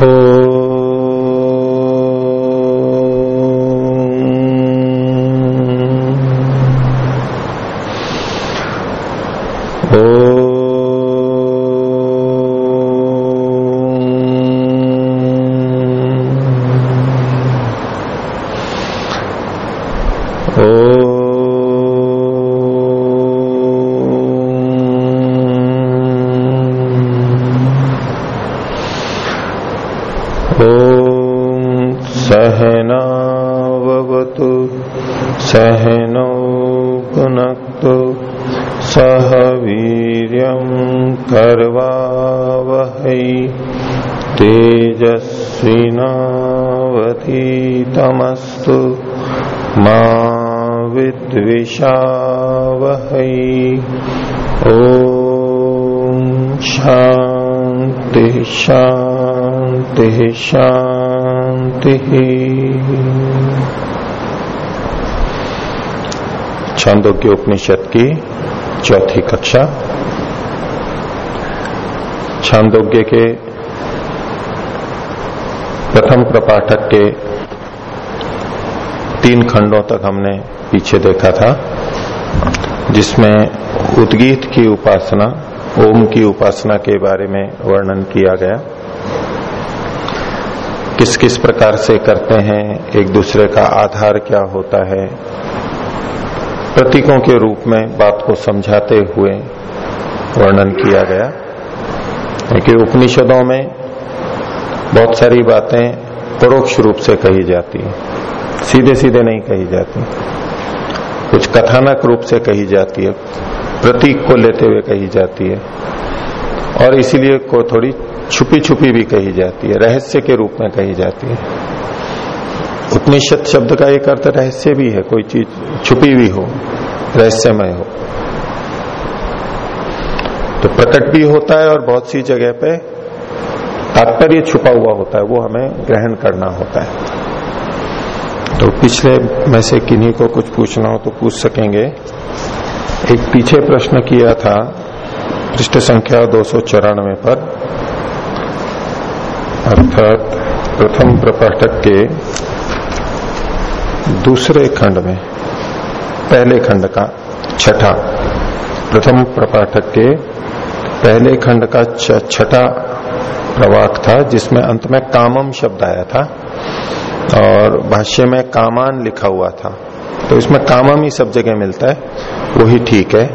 Oh. Chandogya उपनिषद की चौथी कक्षा। छांदोग्य के प्रथम प्रपाठक के तीन खंडों तक हमने पीछे देखा था, जिसमें उद्गीत की उपासना, ओम की उपासना के बारे में वर्णन किया गया। किस किस प्रकार से करते हैं, एक दूसरे का आधार क्या होता है प्रतीकों के रूप में बात को समझाते हुए वर्णन किया गया। कि उपनिषदों में बहुत सारी बातें परोक्ष रूप से कही जाती है। सीधे सीधे नहीं कही जाती। कुछ कथानक रूप से कही जाती है। प्रतीक को लेते हुए कही जाती है। और इसीलिए को थोड़ी छुपी छुपी भी कही जाती है। रहस्य के रूप में कही जाती है। उपनिषद शब्द का एक अर्थ रहस्य भी है, कोई चीज़ छुपी हुई हो, रहस्यमय हो। तो प्रकट भी होता है और बहुत सी जगह पे तात्पर्य छुपा हुआ होता है, वो हमें ग्रहण करना होता है। तो पिछले में से किन्हीं को कुछ पूछना हो तो पूछ सकेंगे। एक पीछे प्रश्न किया था, पृष्ठ संख्या दो सौ चौरानवे पर। अर्थात प्रथम प्रपाठक के दूसरे खंड में, पहले खंड का छठा, प्रथम प्रपाठक के पहले खंड का छठा प्रवाक था, जिसमें अंत में कामम शब्द आया था और भाष्य में कामान लिखा हुआ था। तो इसमें कामम ही सब जगह मिलता है, वही ठीक है।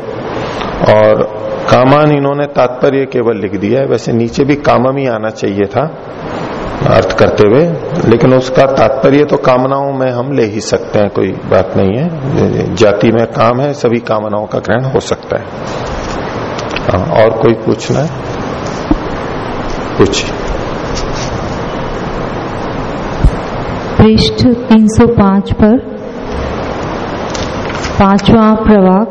और कामान इन्होंने तात्पर्य केवल लिख दिया है, वैसे नीचे भी कामम ही आना चाहिए था। अर्थ करते हुए लेकिन उसका तात्पर्य तो कामनाओं में हम ले ही सकते हैं कोई बात नहीं है। जाति में काम है सभी कामनाओं का ग्रहण हो सकता है। हाँ, और कोई पूछना है? पूछिए। पृष्ठ 305 पर पांचवा प्रवाक।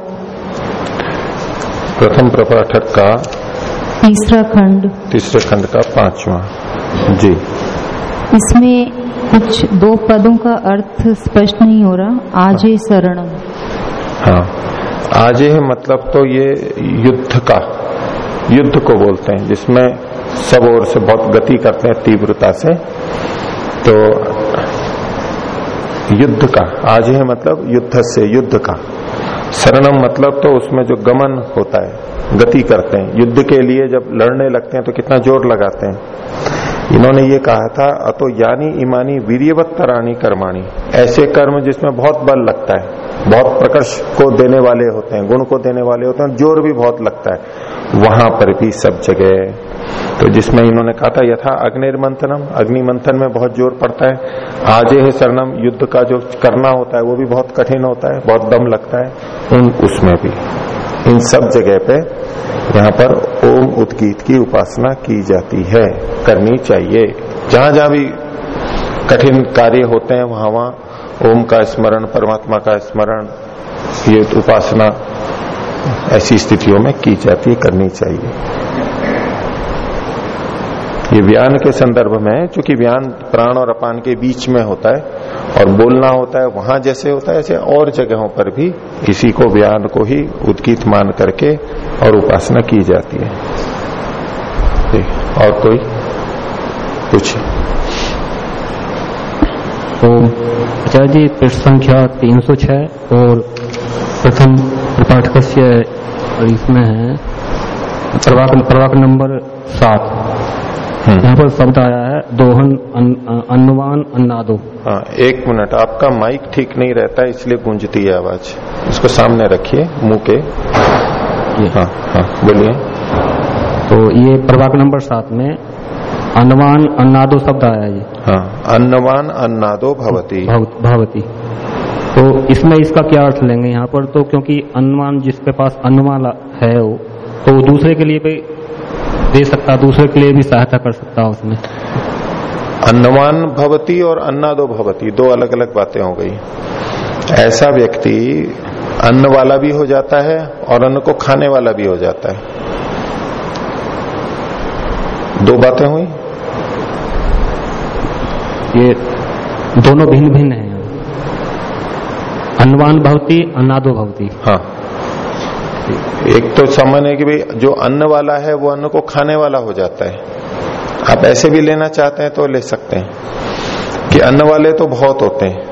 प्रथम प्रपाठक का तीसरा खंड। तीसरे खंड का पांचवा। जी। इसमें कुछ दो पदों का अर्थ स्पष्ट नहीं हो रहा। आजे शरणम। हाँ। आजे है मतलब तो ये युद्ध का युद्ध को बोलते हैं जिसमें सब ओर से बहुत गति करते हैं तीव्रता से। तो युद्ध का आज है मतलब युद्ध से युद्ध का। शरणम मतलब तो उसमें जो गमन होता है गति करते हैं। युद्ध के लिए जब लड़ने लगते हैं तो कितना ज़ोर लगाते हैं। इन्होंने ये कहा था, अतो यानी ईमानी वीरियवत तरानी कर्माणी। ऐसे कर्म जिसमें बहुत बल लगता है, बहुत प्रकर्ष को देने वाले होते हैं, गुण को देने वाले होते हैं ज़ोर भी बहुत लगता है, वहाँ पर भी सब जगह तो जिसमें इन्होंने कहा था, यथा अग्निर्मंथनम अग्नि मंथन में बहुत ज़ोर पड़ता है, आजे है शरणम, युद्ध का जो करना होता है, वो भी बहुत कठिन होता है, बहुत दम लगता है, उन उसमें भी, इन सब जगह पे, यहाँ पर ओम उदगीत की उपासना की जाती है। करनी चाहिए। जहाँ जहाँ भी कठिन कार्य होते हैं, वहाँ वहाँ ओम का स्मरण, परमात्मा का स्मरण, ये उपासना ऐसी स्थितियों में की जाती है, करनी चाहिए। ये व्यान के संदर्भ में क्योंकि व्यान प्राण और अपान के बीच में होता है और बोलना होता है, वहाँ जैसे होता है, ऐसे और जगहों पर भी इसी को व्यान को ही उद्गीत मान करके और उपासना की जाती है और कोई कुछ तो जी, पृष्ठ संख्या 306 और प्रथम प्रपाठक इसमें है प्रवाक नंबर सात। यहाँ पर शब्द आया है दोहन अन, अन्नवान अन्नादो। हाँ एक मिनट आपका माइक ठीक नहीं रहता इसलिए गूंजती है आवाज़। इसको सामने रखिए मुँह के। हाँ हाँ बोलिए। तो ये प्रभाग नंबर सात में अन्नवान अन्नादो शब्द आया ये। हाँ अन्नवान अन्नादो भवती। भवती। तो इसमें इसका क्या अर्थ लेंगे यहाँ पर? तो क्योंकि अन्नवान जिसके पास अन्नवान है वो तो दूसरे के लिए भी दे सकता दूसरे के लिए भी सहायता कर सकता उसमें। अन्नवान भवती और अन्नादो भवती दो अलग अलग बातें हो गई। ऐसा व्यक्ति अन्न वाला भी हो जाता है और अन्न को खाने वाला भी हो जाता है। दो बातें हुई? ये दोनों भिन्न भिन्न है। अन्नवान भवती अन्नादो भवती। हाँ। एक तो सामान्य है कि भाई जो अन्न वाला है, वो अन्न को खाने वाला हो जाता है। आप ऐसे भी लेना चाहते हैं तो ले सकते हैं। कि अन्न वाले तो बहुत होते हैं,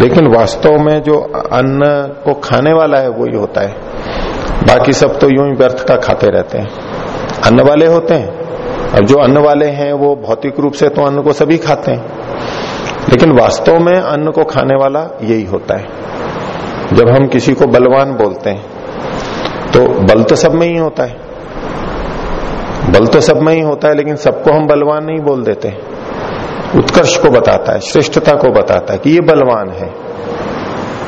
लेकिन वास्तव में जो अन्न को खाने वाला है, वही होता है। बाकी सब तो यूँ ही व्यर्थ का खाते रहते हैं। अन्न वाले होते हैं अब जो अन्न वाले हैं, वो भौतिक रूप से तो अन्न को सभी खाते हैं। लेकिन वास्तव में अन्न को खाने वाला यही होता है। जब हम किसी को बलवान बोलते हैं तो बल तो सब में ही होता है। बल तो सब में ही होता है, लेकिन सबको हम बलवान नहीं बोल देते। उत्कर्ष को बताता है, श्रेष्ठता को बताता है कि ये बलवान है।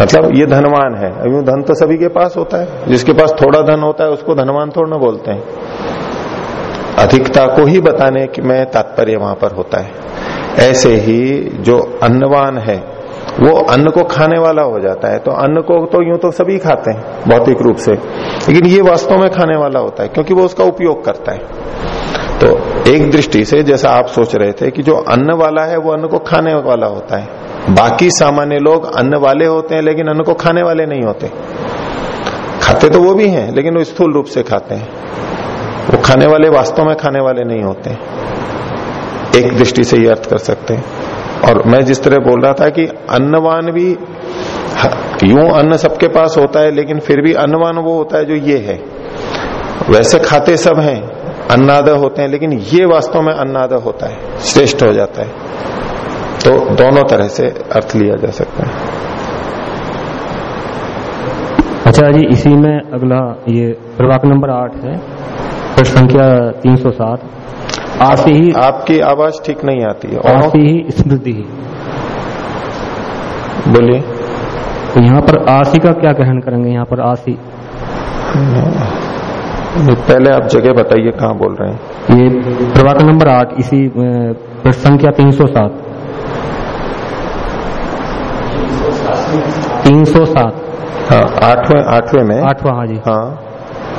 मतलब ये धनवान है। अभी धन तो सभी के पास होता है। जिसके पास थोड़ा धन होता है, उसको धनवान थोड़ा ना बोलते हैं। अधिकता को ही बताने की में तात्पर्य वहाँ पर होता है। ऐसे ही जो अन्नवान है वो अन्न को खाने वाला हो जाता है। तो अन्न को तो यूँ तो सभी खाते हैं, भौतिक रूप से। लेकिन ये वास्तव में खाने वाला होता है, क्योंकि वो उसका उपयोग करता है। तो एक दृष्टि से जैसा आप सोच रहे थे कि जो अन्न वाला है, वो अन्न को खाने वाला होता है। बाकी सामान्य लोग अन्न वाले होते हैं, लेकिन अन्न को खाने वाले नहीं होते। खाते तो वो भी हैं, लेकिन वो स्थूल रूप से खाते हैं। वो खाने वाले वास्तव में खाने वाले नहीं होते। एक दृष्टि से ये अर्थ कर सकते हैं। और मैं जिस तरह बोल रहा था कि अन्नवान भी यूँ अन्न सबके पास होता है, लेकिन फिर भी अन्नवान वो होता है जो ये है। वैसे खाते सब हैं, अन्नाद होते हैं, लेकिन ये वास्तव में अन्नाद होता है, श्रेष्ठ हो जाता है। तो दोनों तरह से अर्थ लिया जा सकता है। अच्छा जी, इसी में अगला ये प्रभाग नंबर आठ है, प्रश्न संख्या 307 आसी ही आपकी आवाज़ ठीक नहीं आती है। आसी ही स्मृति ही। बोलिए। तो यहाँ पर आसी का क्या ग्रहण करेंगे? यहाँ पर आसी पहले आप जगह बताइए कहाँ बोल रहे हैं। ये प्रवाक नंबर आठ इसी अ, प्रश्न संख्या 307 307 हाँ आठवें आठवें में। आठवां हाँ जी। हाँ।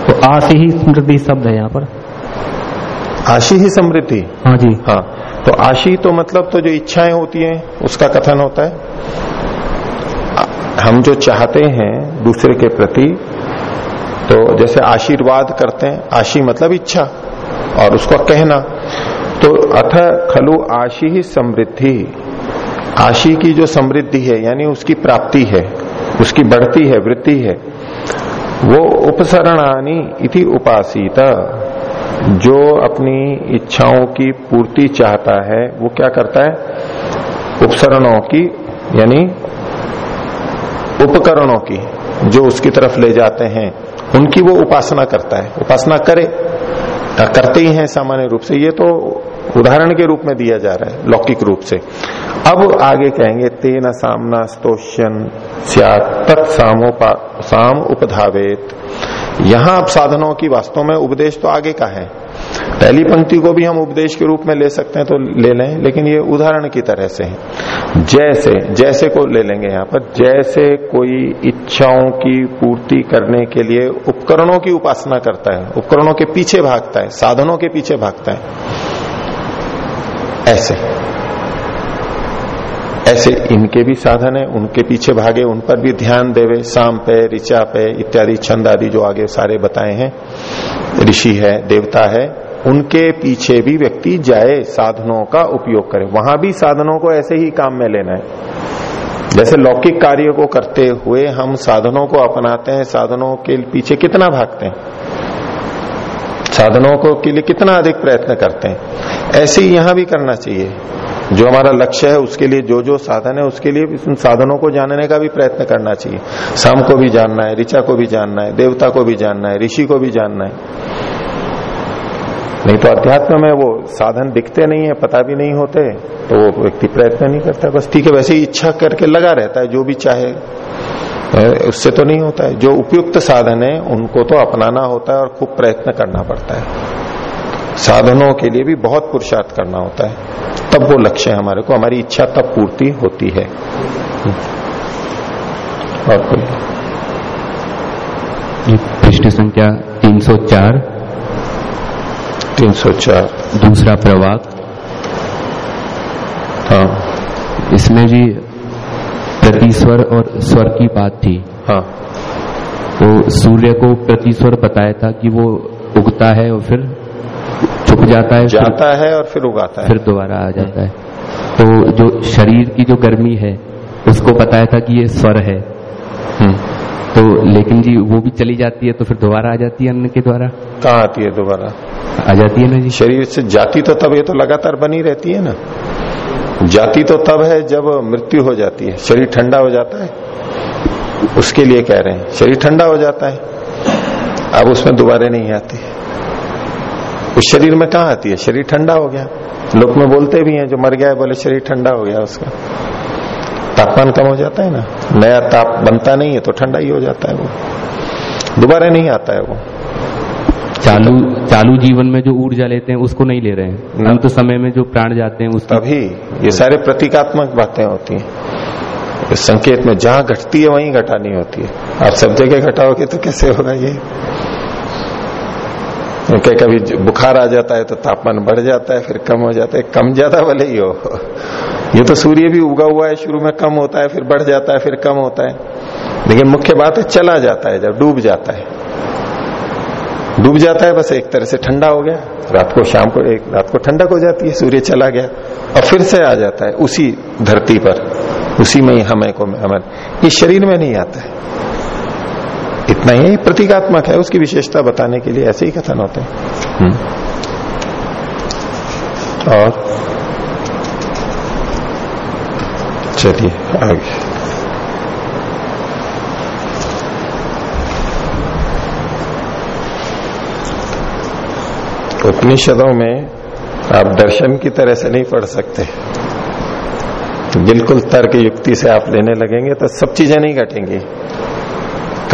तो आसी ही स्मृति शब्द है यहाँ पर। आशी ही समृद्धि। हाँ जी। हाँ तो आशी तो मतलब तो जो इच्छाएँ होती हैं उसका कथन होता है। हम जो चाहते हैं दूसरे के प्रति तो जैसे आशीर्वाद करते हैं आशी मतलब इच्छा और उसको कहना। तो अथ खलु आशी ही समृद्धि। आशी की जो समृद्धि है यानी उसकी प्राप्ति है उसकी बढ़ती है वृद्धि है वो उपसरणानी इति उपासीता। जो अपनी इच्छाओं की पूर्ति चाहता है, वो क्या करता है? उपसरणों की, यानी उपकरणों की, जो उसकी तरफ़ ले जाते हैं, उनकी वो उपासना करता है। उपासना करे। करते ही हैं सामान्य रूप से। ये तो उदाहरण के रूप में दिया जा रहा है, लौकिक रूप से। अब आगे कहेंगे, तेना सामना स्तोष्यन तत्सामोपा साम उपधावेत। यहाँ अब साधनों की वास्तव में उपदेश तो आगे का है। पहली पंक्ति को भी हम उपदेश के रूप में ले सकते हैं तो ले लें, लेकिन ये उदाहरण की तरह से है। जैसे जैसे को ले लेंगे यहाँ पर, जैसे कोई इच्छाओं की पूर्ति करने के लिए उपकरणों की उपासना करता है, उपकरणों के पीछे भागता है, साधनों के पीछे भागता है। ऐसे। ऐसे इनके भी साधन है, उनके पीछे भागे, उन पर भी ध्यान देवे शाम पे, ऋचा पे, इत्यादि, छंद आदि जो आगे सारे बताए हैं, ऋषि है, देवता है, उनके पीछे भी व्यक्ति जाए, साधनों का उपयोग करे। वहाँ भी साधनों को ऐसे ही काम में लेना है। जैसे लौकिक कार्य को करते हुए हम साधनों को अपनाते हैं, साधनों के पीछे कितना भागते हैं? साधनों को के लिए कितना अधिक प्रयत्न करते हैं? ऐसे ही यहाँ भी करना चाहिए। जो हमारा लक्ष्य है, उसके लिए जो जो साधन है, उसके लिए उन साधनों को जानने का भी प्रयत्न करना चाहिए। शाम को भी जानना है, ऋचा को भी जानना है, देवता को भी जानना है, ऋषि को भी जानना है। नहीं तो अध्यात्म में वो साधन दिखते नहीं है, पता भी नहीं होते तो वो व्यक्ति प्रयत्न नहीं करता। बस ठीक है, वैसे ही इच्छा करके लगा रहता है, जो भी चाहे। उससे तो नहीं होता है। जो उपयुक्त साधन है, उनको तो अपनाना होता है और खूब प्रयत्न करना पड़ता है। साधनों के लिए भी बहुत पुरुषार्थ करना होता है। तब वो लक्ष्य हमारे को हमारी इच्छा तब पूर्ति होती है। और कोई? पृष्ठ संख्या 304 304 दूसरा प्रवाक हाँ। इसमें जी प्रतिस्वर और स्वर की बात थी। हाँ। तो सूर्य को प्रतिस्वर बताया था कि वो उगता है और फिर जाता है जाता है और फिर उगाता है। फिर दोबारा आ जाता है। तो जो शरीर की जो गर्मी है उसको बताया था कि ये स्वर है। हम्म। तो लेकिन जी वो भी चली जाती है तो फिर दोबारा आ जाती है अन्न के द्वारा? कहाँ आती है दोबारा? आ जाती है ना जी। शरीर से जाती तो तब ये तो लगातार बनी रहती है ना। जाती तो तब है जब मृत्यु हो जाती है। शरीर ठंडा हो जाता है। उसके लिए कह रहे हैं शरीर ठंडा हो जाता है। अब उसमें दोबारा नहीं आती। उस शरीर में कहा आती है? शरीर ठंडा हो गया। लोग में बोलते भी हैं जो मर गया है बोले शरीर ठंडा हो गया उसका। तापमान कम हो जाता है ना? नया ताप बनता नहीं है तो ठंडा ही हो जाता है वो। दोबारा नहीं आता है वो। चालू चालू जीवन में जो ऊर्जा लेते हैं उसको नहीं ले रहे हैं। ना। तो समय में जो प्राण जाते हैं उसकी तभी ये सारे प्रतीकात्मक बातें होती हैं। संकेत में जहाँ घटती है वहीं घटानी होती है। आप सब जगह घटाओगे तो कैसे होगा ये? कहीं कभी बुखार आ जाता है तो तापमान बढ़ जाता है, फिर कम हो जाता है। कम ज़्यादा भले ही हो। ये तो सूर्य भी उगा हुआ है, शुरू में कम होता है, फिर बढ़ जाता है, फिर कम होता है। लेकिन मुख्य बात है, चला जाता है, जब डूब जाता है। डूब जाता है, बस एक तरह से ठंडा हो गया। रात को शाम को एक, रात को ठंडक हो जाती है, सूर्य चला गया। और फिर से आ जाता है, उसी धरती पर। उसी में ही हमें को, हमें, ये शरीर में नहीं आता है। इतना ही प्रतीकात्मक है उसकी विशेषता बताने के लिए ऐसे ही कथन होते हैं। हम्म। और चलिए आगे। उपनिषदों में आप दर्शन की तरह से नहीं पढ़ सकते। बिल्कुल तर्क युक्ति से आप लेने लगेंगे तो सब चीज़ें नहीं घटेंगी।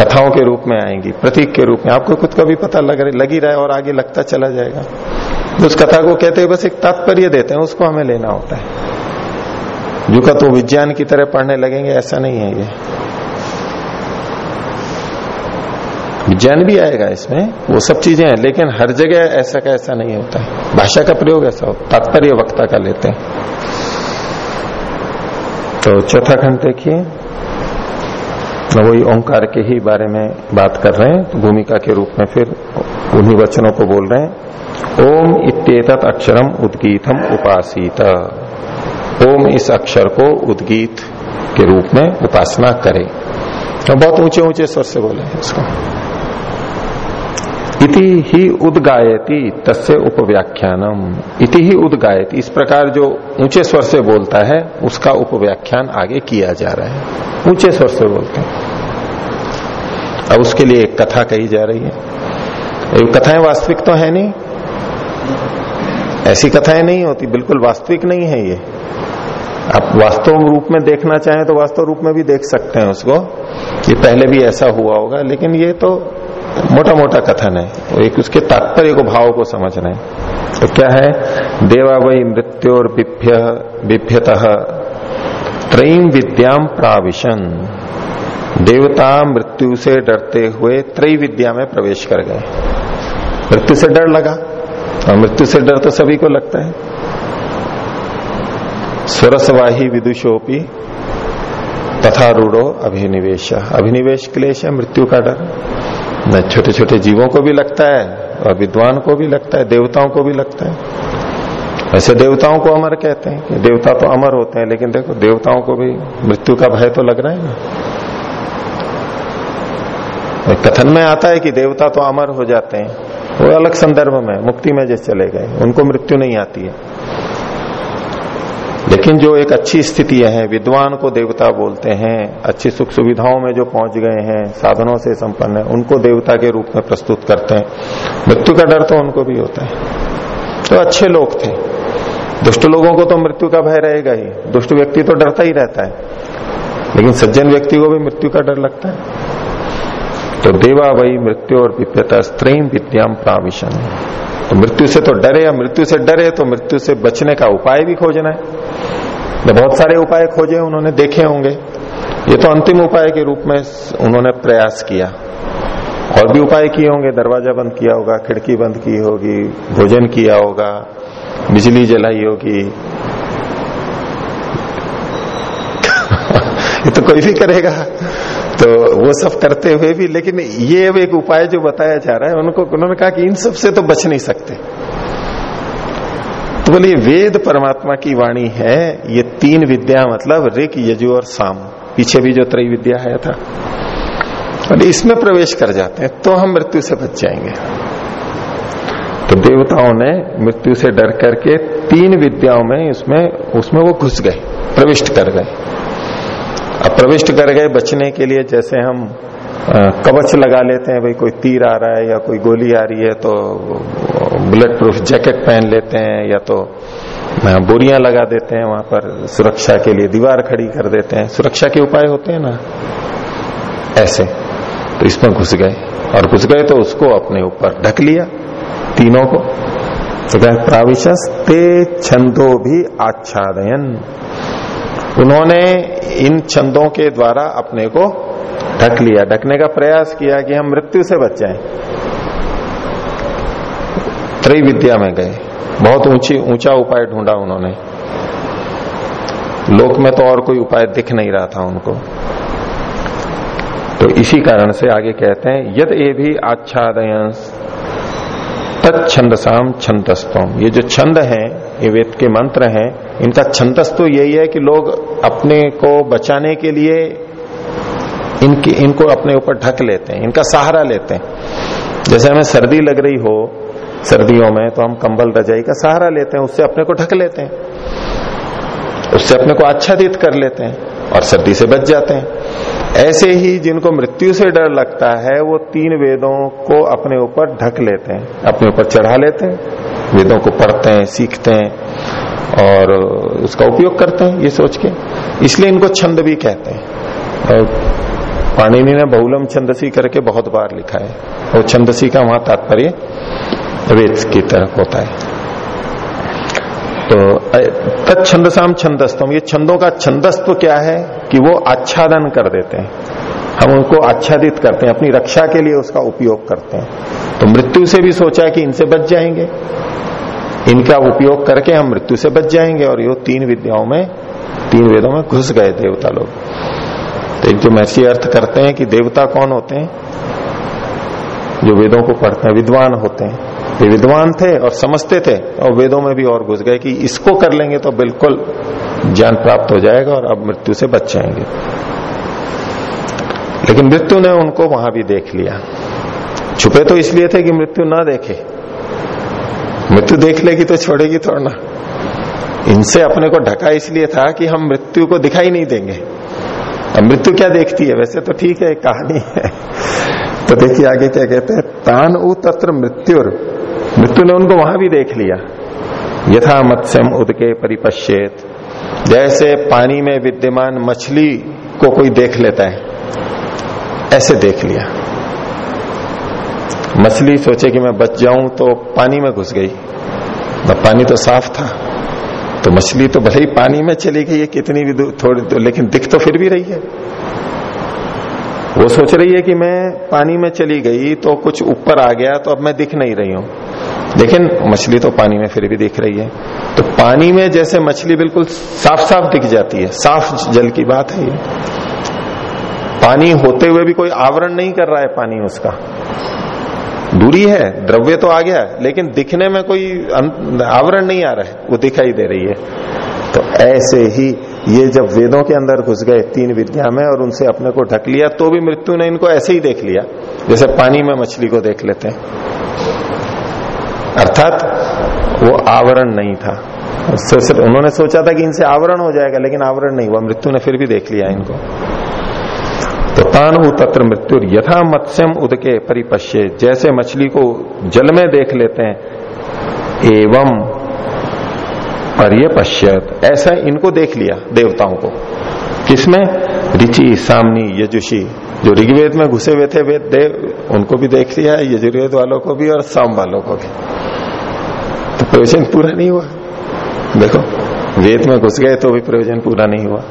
कथाओं के रूप में आएँगी, प्रतीक के रूप में। आपको खुद का भी पता लग रहा लगी रहा है और आगे लगता चला जाएगा। तो उस कथा को कहते हैं बस एक तात्पर्य देते हैं, उसको हमें लेना होता है। जो का तो विज्ञान की तरह पढ़ने लगेंगे, ऐसा नहीं है ये। विज्ञान भी आएगा इसमें, वो सब चीज़ें हैं, लेकिन हर जगह ऐसा का ऐसा नहीं होता है। भाषा का प्रयोग ऐसा हो, तात्पर्य वक्ता का लेते हैं। तो चौथा खंड देखिए। वही ओंकार के ही बारे में बात कर रहे हैं तो भूमिका के रूप में फिर उन्हीं वचनों को बोल रहे हैं। ओम इत अक्षरम उदगीतम उपासित। ओम इस अक्षर को उदगीत के रूप में उपासना करें। तो बहुत ऊँचे ऊँचे स्वर से बोले इसको। इति ही उदगायती, तस्य उपव्याख्यानम। इति ही उदगायती। इस प्रकार जो ऊँचे स्वर से बोलता है, उसका उपव्याख्यान आगे किया जा रहा है। ऊँचे स्वर से बोलते हैं। अब उसके लिए एक कथा कही जा रही है। ये कथाएँ वास्तविक तो है नहीं। ऐसी कथाएँ नहीं होती। बिल्कुल वास्तविक नहीं है ये। आप वास्तव रूप में देखना चाहें तो वास्तव रूप में भी देख सकते हैं उसको। ये पहले भी ऐसा हुआ होगा, लेकिन ये तो मोटा मोटा कथन है। एक उसके तात्पर्य को, भाव को समझना है। तो क्या है? देवा वही मृत्यु बिभ्य त्रयीम विद्याम प्राविशन। देवता मृत्यु से डरते हुए त्रय विद्या में प्रवेश कर गए। मृत्यु से डर लगा। और मृत्यु से डर तो सभी को लगता है। स्वरसवाही विदुषोपी तथा रूढ़ो अभिनिवेश। अभिनिवेश क्लेश है, मृत्यु का डर। न छोटे छोटे जीवों को भी लगता है और विद्वान को भी लगता है, देवताओं को भी लगता है। वैसे देवताओं को अमर कहते हैं कि देवता तो अमर होते हैं, लेकिन देखो देवताओं को भी मृत्यु का भय तो लग रहा है ना। कथन में आता है कि देवता तो अमर हो जाते हैं, वो अलग संदर्भ में, मुक्ति में जैसे चले गए, उनको मृत्यु नहीं आती है। लेकिन जो एक अच्छी स्थिति है, विद्वान को देवता बोलते हैं, अच्छी सुख सुविधाओं में जो पहुँच गए हैं, साधनों से संपन्न है, उनको देवता के रूप में प्रस्तुत करते हैं। मृत्यु का डर तो उनको भी होता है। तो अच्छे लोग थे। दुष्ट लोगों को तो मृत्यु का भय रहेगा ही। दुष्ट व्यक्ति तो डरता ही रहता है। लेकिन सज्जन व्यक्ति को भी मृत्यु का डर लगता है। तो देवा वही मृत्यु और विप्यता स्त्रीम विद्याम प्राविशन। तो मृत्यु से तो डरे या मृत्यु से डरे तो मृत्यु से बचने का उपाय भी खोजना है। तो बहुत सारे उपाय खोजे उन्होंने देखे होंगे। ये तो अंतिम उपाय के रूप में उन्होंने प्रयास किया। और भी उपाय किए होंगे, दरवाज़ा बंद किया होगा, खिड़की बंद की होगी, भोजन किया होगा, बिजली जलाई होगी। ये तो कोई भी करेगा। तो वो सब करते हुए भी, लेकिन ये एक उपाय जो बताया जा रहा है, उनको, उन्होंने कहा कि इन सबसे तो बच नहीं सकते। तो बोलिए वेद परमात्मा की वाणी है, ये तीन विद्या मतलब ऋक, यजु और साम। पीछे भी जो त्रय विद्या है था और इसमें प्रवेश कर जाते हैं तो हम मृत्यु से बच जाएँगे। तो देवताओं ने मृत्यु से डर करके तीन विद्याओं में इसमें, उसमें वो घुस गए, प्रविष्ट कर गए। अब प्रविष्ट कर गए बचने के लिए, जैसे हम कवच लगा लेते हैं, भाई कोई तीर आ रहा है या कोई गोली आ रही है तो बुलेट प्रूफ जैकेट पहन लेते हैं या तो बोरियाँ लगा देते हैं वहाँ पर सुरक्षा के लिए, दीवार खड़ी कर देते हैं। सुरक्षा के उपाय होते हैं ना? ऐसे। तो इसमें घुस गए। और घुस गए तो उसको अपने ऊपर ढक लिया, तीनों को। तो प्राविशस ते छंदो भी आच्छादयन। उन्होंने इन छंदों के द्वारा अपने को ढक लिया। ढकने का प्रयास किया कि हम मृत्यु से बच जाएँ। त्रय विद्या में गए। बहुत ऊँची, ऊँचा उपाय ढूंढा उन्होंने। लोक में तो और कोई उपाय दिख नहीं रहा था उनको। तो इसी कारण से आगे कहते हैं, यद ए भी आच्छादय तत्छंदसाम छंदस्तोम। ये जो छंद है ये वेद के मंत्र हैं। इनका छंदस तो यही है कि लोग अपने को बचाने के लिए इनकी, इनको अपने ऊपर ढक लेते हैं, इनका सहारा लेते हैं। जैसे हमें सर्दी लग रही हो, सर्दियों में तो हम कंबल रजाई का सहारा लेते हैं, उससे अपने को ढक लेते हैं। उससे अपने को आच्छादित कर लेते हैं और सर्दी से बच जाते हैं। ऐसे ही जिनको मृत्यु से डर लगता है, वो तीन वेदों को अपने ऊपर ढक लेते हैं, अपने ऊपर चढ़ा लेते हैं, वेदों को पढ़ते हैं, सीखते हैं, और उसका उपयोग करते हैं, ये सोच के। इसलिए इनको छंद भी कहते हैं। और पाणिनि ने बहुलम छंदसी करके बहुत बार लिखा है। और छंदसी का वहाँ तात्पर्य वेद की तरफ़ होता है। तो तत्छंदसाम छंदस्तम। ये छंदों का छंदस्त क्या है? कि वो आच्छादन कर देते हैं। हम उनको आच्छादित करते हैं, अपनी रक्षा के लिए उसका उपयोग करते हैं। तो मृत्यु से भी सोचा कि इनसे बच जाएँगे। इनका उपयोग करके हम मृत्यु से बच जाएँगे और ये तीन विद्याओं में, तीन वेदों में घुस गए देवता लोग। तो एक जो महर्षि अर्थ करते हैं कि देवता कौन होते हैं? जो वेदों को पढ़ते हैं, विद्वान होते हैं। ये विद्वान थे और समझते थे और वेदों में भी और घुस गए कि इसको कर लेंगे तो बिल्कुल ज्ञान प्राप्त हो जाएगा और अब मृत्यु से बच जाएँगे। लेकिन मृत्यु ने उनको वहाँ भी देख लिया। छुपे तो इसलिए थे कि मृत्यु ना देखे। मृत्यु देख लेगी तो छोड़ेगी थोड़ा ना। इनसे अपने को ढका इसलिए था कि हम मृत्यु को दिखाई नहीं देंगे। अब मृत्यु क्या देखती है? वैसे तो ठीक है कहानी है। तो देखिए आगे क्या कहते हैं तान उ तत्र मृत्युर। मृत्यु ने उनको वहाँ भी देख लिया। यथा मत्स्यम उदके परिपश्चेत जैसे पानी में विद्यमान मछली को कोई देख लेता है ऐसे देख लिया। मछली सोचे कि मैं बच जाऊँ तो पानी में घुस गई। पानी तो साफ़ था तो मछली तो भले ही पानी में चली गई है कितनी भी थोड़ी तो, लेकिन दिख तो फिर भी रही है। वो सोच रही है कि मैं पानी में चली गई तो कुछ ऊपर आ गया तो अब मैं दिख नहीं रही हूँ। लेकिन मछली तो पानी में फिर भी दिख रही है। तो पानी में जैसे मछली बिल्कुल साफ़ साफ़ दिख जाती है। साफ़ जल की बात है ये। पानी होते हुए भी कोई आवरण नहीं कर रहा है पानी उसका। दूरी है, द्रव्य तो आ गया, लेकिन दिखने में कोई आवरण नहीं आ रहा है। वो दिखाई दे रही है। तो ऐसे ही ये जब वेदों के अंदर घुस गए, तीन विद्या में और उनसे अपने को ढक लिया तो भी मृत्यु ने इनको ऐसे ही देख लिया, जैसे पानी में मछली को देख लेते हैं। अर्थात, वो आवरण नहीं था। उन्होंने सोचा था कि इनसे आवरण हो जाएगा, लेकिन आवरण नहीं हुआ, मृत्यु ने फिर भी देख लिया इनको। तो तानु तत्र मृत्यु, यथा मत्स्यम उदके परिपश्य, जैसे मछली को जल में देख लेते हैं, एवं पर पश्यत। ऐसा इनको देख लिया देवताओं को। किसमें? रिचि सामनी, यजुषी, जो ऋग्वेद में घुसे हुए थे वेद देव उनको भी देख लिया, यजुर्वेद वालों को भी और साम वालों को भी। तो प्रयोजन पूरा नहीं हुआ। देखो, वेद में घुस गए तो भी प्रयोजन पूरा नहीं हुआ।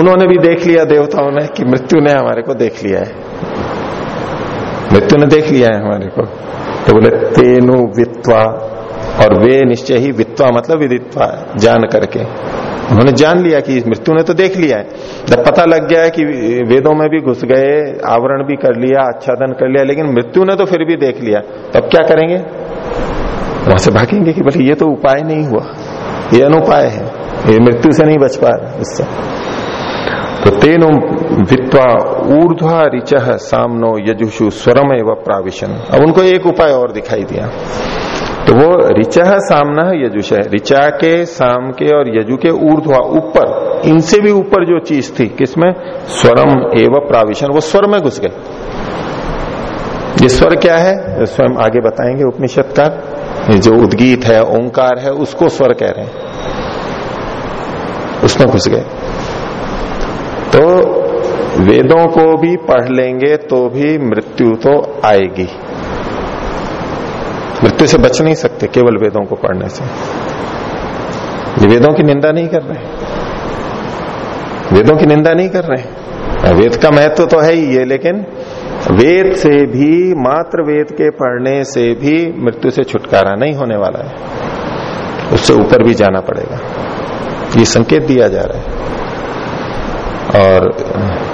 उन्होंने भी देख लिया देवताओं ने कि मृत्यु ने हमारे को देख लिया है। मृत्यु ने देख लिया है हमारे को। तो बोले, तेनु वित्वा और वे निश्चय ही वित्वा मतलब विदित्वा, जान करके। उन्होंने जान लिया कि मृत्यु ने तो देख लिया है। जब पता लग गया है कि वेदों में भी घुस गए, आवरण भी कर लिया, आच्छादन कर लिया, लेकिन मृत्यु ने तो फिर भी देख लिया। तब क्या करेंगे? वहाँ से भागेंगे कि बोले, ये तो उपाय नहीं हुआ। ये अनुपाय है। ये मृत्यु से नहीं बच पा रहा इससे। तो तेनो वित्वा ऊर्ध्वा रिच सामनो यजुषु स्वरम एवं प्राविशन। अब उनको एक उपाय और दिखाई दिया। तो वो ऋचा सामना यजुष है। ऋचा के, साम के और यजु के ऊर्ध्वा ऊपर, इनसे भी ऊपर जो चीज़ थी, किसमें? स्वरम एवं प्राविशन। वो स्वर में घुस गए। ये स्वर क्या है? स्वयं आगे बताएँगे उपनिषदकार। जो उद्गीत है, ओंकार है, उसको स्वर कह रहे हैं। उसमें घुस गए। वेदों को भी पढ़ लेंगे तो भी मृत्यु तो आएगी। मृत्यु से बच नहीं सकते केवल वेदों को पढ़ने से। ये वेदों की निंदा नहीं कर रहे। वेदों की निंदा नहीं कर रहे। वेद का महत्व तो है ही ये, लेकिन वेद से भी, मात्र वेद के पढ़ने से भी मृत्यु से छुटकारा नहीं होने वाला है। उससे ऊपर भी जाना पड़ेगा। ये संकेत दिया जा रहा है। और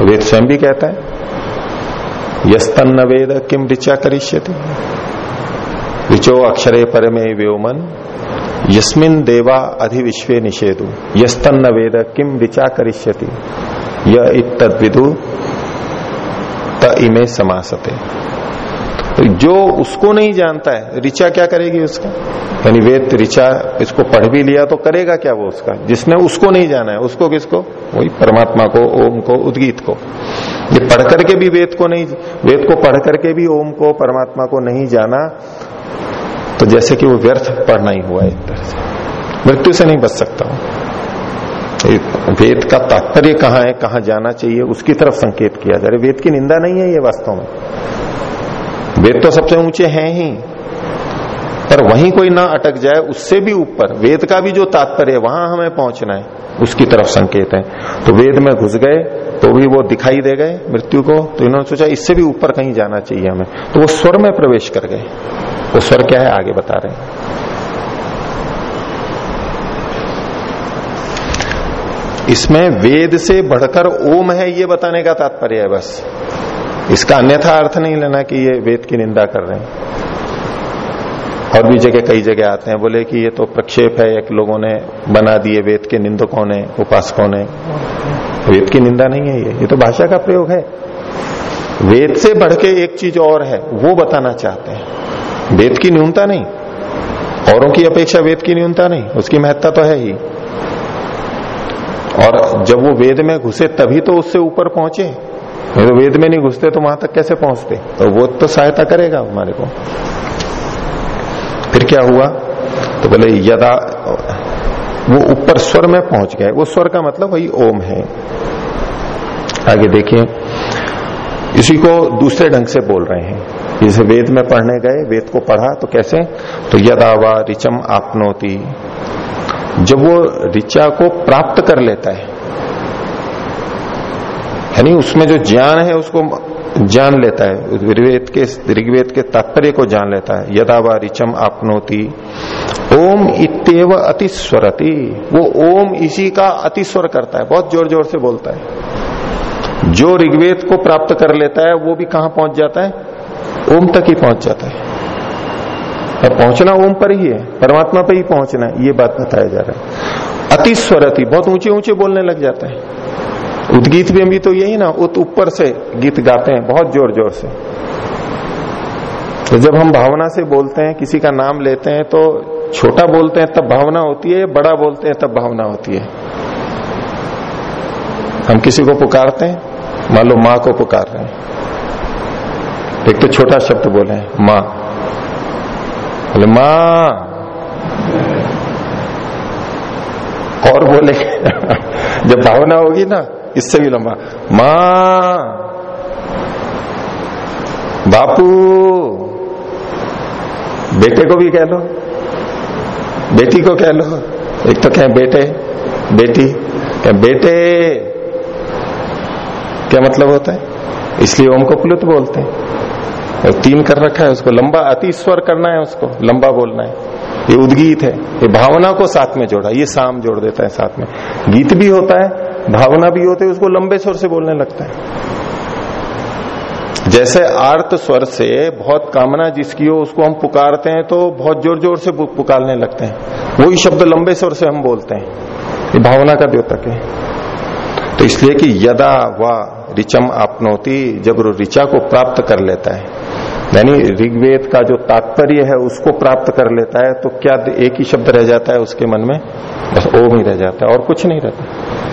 वेद स्वयं भी कहता है। यस्तन्न वेद किम ऋचा करिष्यति। ऋचो अक्षरे परमे व्योमन, यस्मिन देवा अधिविश्वे निषेधु यस्तन्न वेद किम ऋचा करिष्यति। यह इतद विदु त इमे समासते। तो जो उसको नहीं जानता है, ऋचा क्या करेगी उसका? यानी वेद ऋचा इसको पढ़ भी लिया तो करेगा क्या वो उसका? जिसने उसको नहीं जाना है, उसको किसको? वही परमात्मा को, ओम को, उद्गीत को। ये पढ़ करके भी वेद को नहीं, वेद को पढ़ करके भी ओम को, परमात्मा को नहीं जाना तो जैसे कि वो व्यर्थ पढ़ना ही हुआ एक तरह से। मृत्यु से नहीं बच सकता हूँ वेद का तात्पर्य कहाँ है, कहाँ जाना चाहिए, उसकी तरफ़ संकेत किया जा रहा है। वेद की निंदा नहीं है ये वास्तव में। वेद तो सबसे ऊँचे हैं ही। पर वहीं कोई ना अटक जाए, उससे भी ऊपर। वेद का भी जो तात्पर्य वहाँ हमें पहुँचना है। उसकी तरफ़ संकेत है। तो वेद में घुस गए तो भी वो दिखाई दे गए मृत्यु को। तो इन्होंने सोचा, इससे भी ऊपर कहीं जाना चाहिए हमें। तो वो स्वर में प्रवेश कर गए। वो स्वर क्या है, आगे बता रहे इसमें वेद से बढ़कर ओम है, ये बताने का तात्पर्य है बस। इसका अन्यथा अर्थ नहीं लेना कि ये वेद की निंदा कर रहे हैं। और भी जगह कई जगह आते हैं, बोले कि ये तो प्रक्षेप है, एक लोगों ने बना दिए वेद के निंदकों ने, उपासकों ने। वेद की निंदा नहीं है ये ये तो भाषा का प्रयोग है। वेद से बढ़ के एक चीज़ और है, वो बताना चाहते हैं। वेद की न्यूनता नहीं, औरों की अपेक्षा वेद की न्यूनता नहीं, उसकी महत्ता तो है ही। और जब वो वेद में घुसे, तभी तो उससे ऊपर पहुँचे। नहीं तो वेद में नहीं घुसते तो वहाँ तक कैसे पहुँचते? तो वो तो सहायता करेगा हमारे को। फिर क्या हुआ? तो बोले, यदा वो ऊपर स्वर में पहुँच गए। वो स्वर का मतलब वही ओम है। आगे देखिए। इसी को दूसरे ढंग से बोल रहे हैं। जैसे वेद में पढ़ने गए, वेद को पढ़ा तो कैसे? तो यदा वा रिचम आपनोती। जब वो ऋचा को प्राप्त कर लेता है यानी उसमें जो ज्ञान है, उसको जान लेता है। ऋग्वेद के ऋग्वेद के तात्पर्य को जान लेता है। यदा व रिचम आपनोती। ओम इतव अतिस्वरती। वो ओम इसी का अतिस्वर करता है, बहुत ज़ोर ज़ोर से बोलता है। जो ऋग्वेद को प्राप्त कर लेता है, वो भी कहाँ पहुँच जाता है? ओम तक ही पहुँच जाता है। पहुँचना ओम पर ही है, परमात्मा पर ही पहुँचना है, ये बात बताया जा रहा है। अति स्वरति बहुत ऊँचे ऊँचे बोलने लग जाता है। उदगीत में भी तो यही ना, उत ऊपर से गीत गाते हैं, बहुत ज़ोर ज़ोर से। तो जब हम भावना से बोलते हैं, किसी का नाम लेते हैं तो छोटा बोलते हैं, तब भावना होती है बड़ा बोलते हैं, तब भावना होती है। हम किसी को पुकारते हैं, मान लो माँ को पुकार रहे हैं। एक तो छोटा शब्द बोले हैं, माँ। बोले, माँ। और बोले, जब भावना होगी ना इससे भी लंबा। माँ, बापू, बेटे को भी कह लो, बेटी को कह लो। एक तो कहें बेटे, बेटी, कह बेटे, क्या मतलब होता है? इसलिए ओम को प्लुत बोलते हैं। और तीन कर रखा है उसको, लंबा अति स्वर करना है उसको, लंबा बोलना है। ये उद्गीत है, ये भावना को साथ में जोड़ा, ये साम जोड़ देता है साथ में। गीत भी होता है भावना भी होती है, उसको लंबे स्वर से बोलने लगता है। जैसे आर्त स्वर से बहुत कामना जिसकी हो, उसको हम पुकारते हैं तो बहुत ज़ोर ज़ोर से पुकारने लगते हैं। वही शब्द लंबे स्वर से हम बोलते हैं। ये भावना का द्योतक है। तो इसलिए कि यदा व रिचम आपनोती, जब ऋचा को प्राप्त कर लेता है, यानी ऋग्वेद का जो तात्पर्य है, उसको प्राप्त कर लेता है तो क्या एक ही शब्द रह जाता है उसके मन में? बस ओम ही रह जाता है और कुछ नहीं रहता।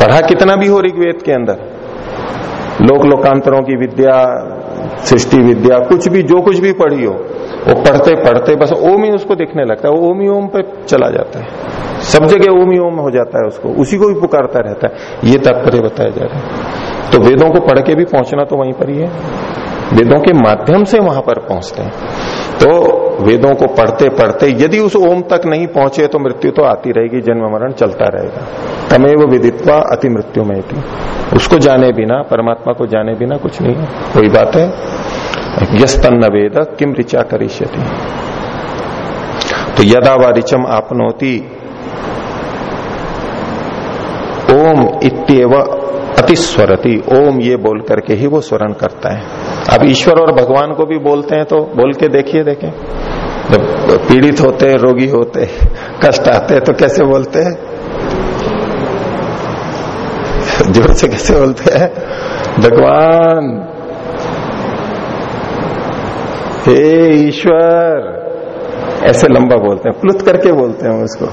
पढ़ा कितना भी हो ऋग्वेद के अंदर। लोक लोकांतरों की विद्या, सृष्टि विद्या, कुछ भी, जो कुछ भी पढ़ी हो, वो पढ़ते पढ़ते बस ओम ही उसको दिखने लगता है। वो ओम ही ओम पे चला जाता है। सब जगह ओम ही ओम हो जाता है उसको। उसी को भी पुकारता रहता है। ये तात्पर्य बताया जा रहा है। तो वेदों को पढ़ के भी पहुँचना तो वहीं पर ही है। वेदों के माध्यम से वहाँ पर पहुँचते हैं। तो वेदों को पढ़ते पढ़ते, यदि उस ओम तक नहीं पहुँचे तो मृत्यु तो आती रहेगी, जन्म मरण चलता रहेगा। तमेव विदित्वा अति मृत्यु में थी उसको जाने बिना, परमात्मा को जाने बिना कुछ नहीं है। वही बात है। यस्तन्न वेद किम ऋचा करिष्यति। तो यदा व ऋचम आपनोती, ओम इत्येव अतिस्वरति। ओम ये बोल करके ही वो स्वरण करता है। अब ईश्वर और भगवान को भी बोलते हैं तो बोल के देखिए, देखें। जब पीड़ित होते हैं, रोगी होते कष्ट आते हैं तो कैसे बोलते हैं? ज़ोर से कैसे बोलते हैं? भगवान, हे ईश्वर। ऐसे लंबा बोलते हैं, प्लुत करके बोलते हैं उसको।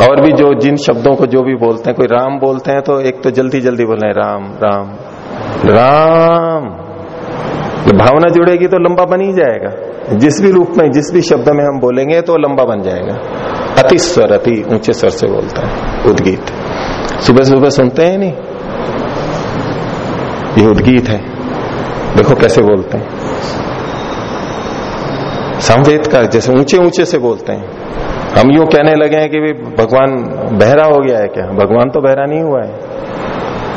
और भी जो जिन शब्दों को जो भी बोलते हैं, कोई राम बोलते हैं तो एक तो जल्दी जल्दी बोल रहे राम राम राम। भावना जुड़ेगी तो लंबा बन ही जाएगा। जिस भी रूप में, जिस भी शब्द में हम बोलेंगे तो लंबा बन जाएगा। अति स्वर, अति ऊँचे स्वर से बोलता है, उद्गीत। सुबह सुबह सुनते हैं नहीं? ये उद्गीत है। देखो कैसे बोलते हैं। संवेद का जैसे ऊँचे ऊँचे से बोलते हैं। हम यूँ कहने लगे हैं कि भी भगवान बहरा हो गया है क्या? भगवान तो बहरा नहीं हुआ है।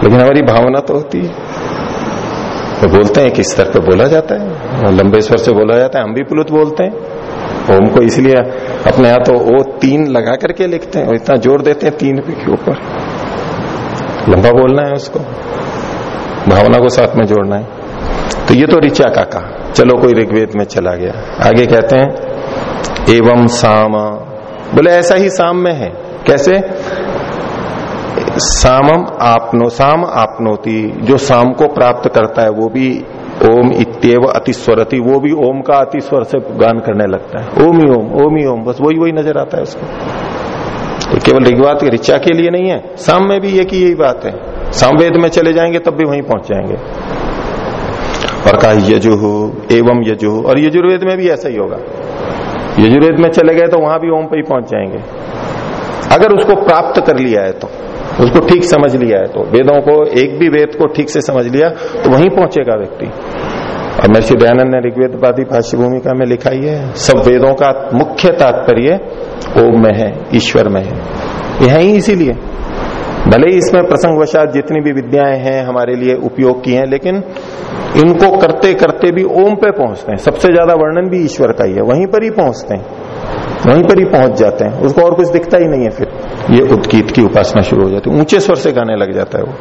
लेकिन हमारी भावना तो होती है। तो बोलते हैं किस स्तर पर बोला जाता है। लंबे स्वर से बोला जाता है। हम भी पुलुत बोलते हैं। ओम को इसलिए अपने यहाँ तो ओ तीन लगा करके लिखते हैं। और इतना ज़ोर देते हैं तीन के ऊपर। लंबा बोलना है उसको। भावना को साथ में जोड़ना है। तो ये तो ऋचा का कहा चलो कोई ऋग्वेद में चला गया। आगे कहते हैं, एवं साम बोले, ऐसा ही साम में है। कैसे? सामम आपनो, साम आपनोती, जो साम को प्राप्त करता है, वो भी ओम इत्यव अतिस्वरति, वो भी ओम का अतिस्वर से गान करने लगता है। ओम ही ओम ओम ही ओम, बस वही वही नज़र आता है उसको। तो केवल ऋग्वाद की ऋचा के लिए नहीं है। साम में भी एक ही यही बात है। सामवेद में चले जाएँगे, तब भी वहीं पहुँच जाएँगे। और कहा यजुह एवं यजुह और यजुर्वेद में भी ऐसा ही होगा। यजुर्वेद में चले गए तो वहाँ भी ओम पर ही पहुँच जाएँगे। अगर उसको प्राप्त कर लिया है तो उसको ठीक समझ लिया है तो वेदों को एक भी वेद को ठीक से समझ लिया तो वहीं पहुंचेगा व्यक्ति। और महर्षि दयानंद ने ऋग्वेदवादी भाष्य भूमिका में लिखा ही है, सब वेदों का मुख्य तात्पर्य ओम में है, ईश्वर में है। यह इसीलिए भले ही इसमें प्रसंग प्रसंगवशात जितनी भी विद्याएँ हैं हमारे लिए उपयोग की हैं, लेकिन इनको करते करते भी ओम पे पहुँचते हैं। सबसे ज़्यादा वर्णन भी ईश्वर का ही है। वहीं पर ही पहुँचते हैं। वहीं पर ही पहुँच जाते हैं। उसको और कुछ दिखता ही नहीं है फिर। ये उदगीत की उपासना शुरू हो जाती है। ऊँचे स्वर से गाने लग जाता है वो।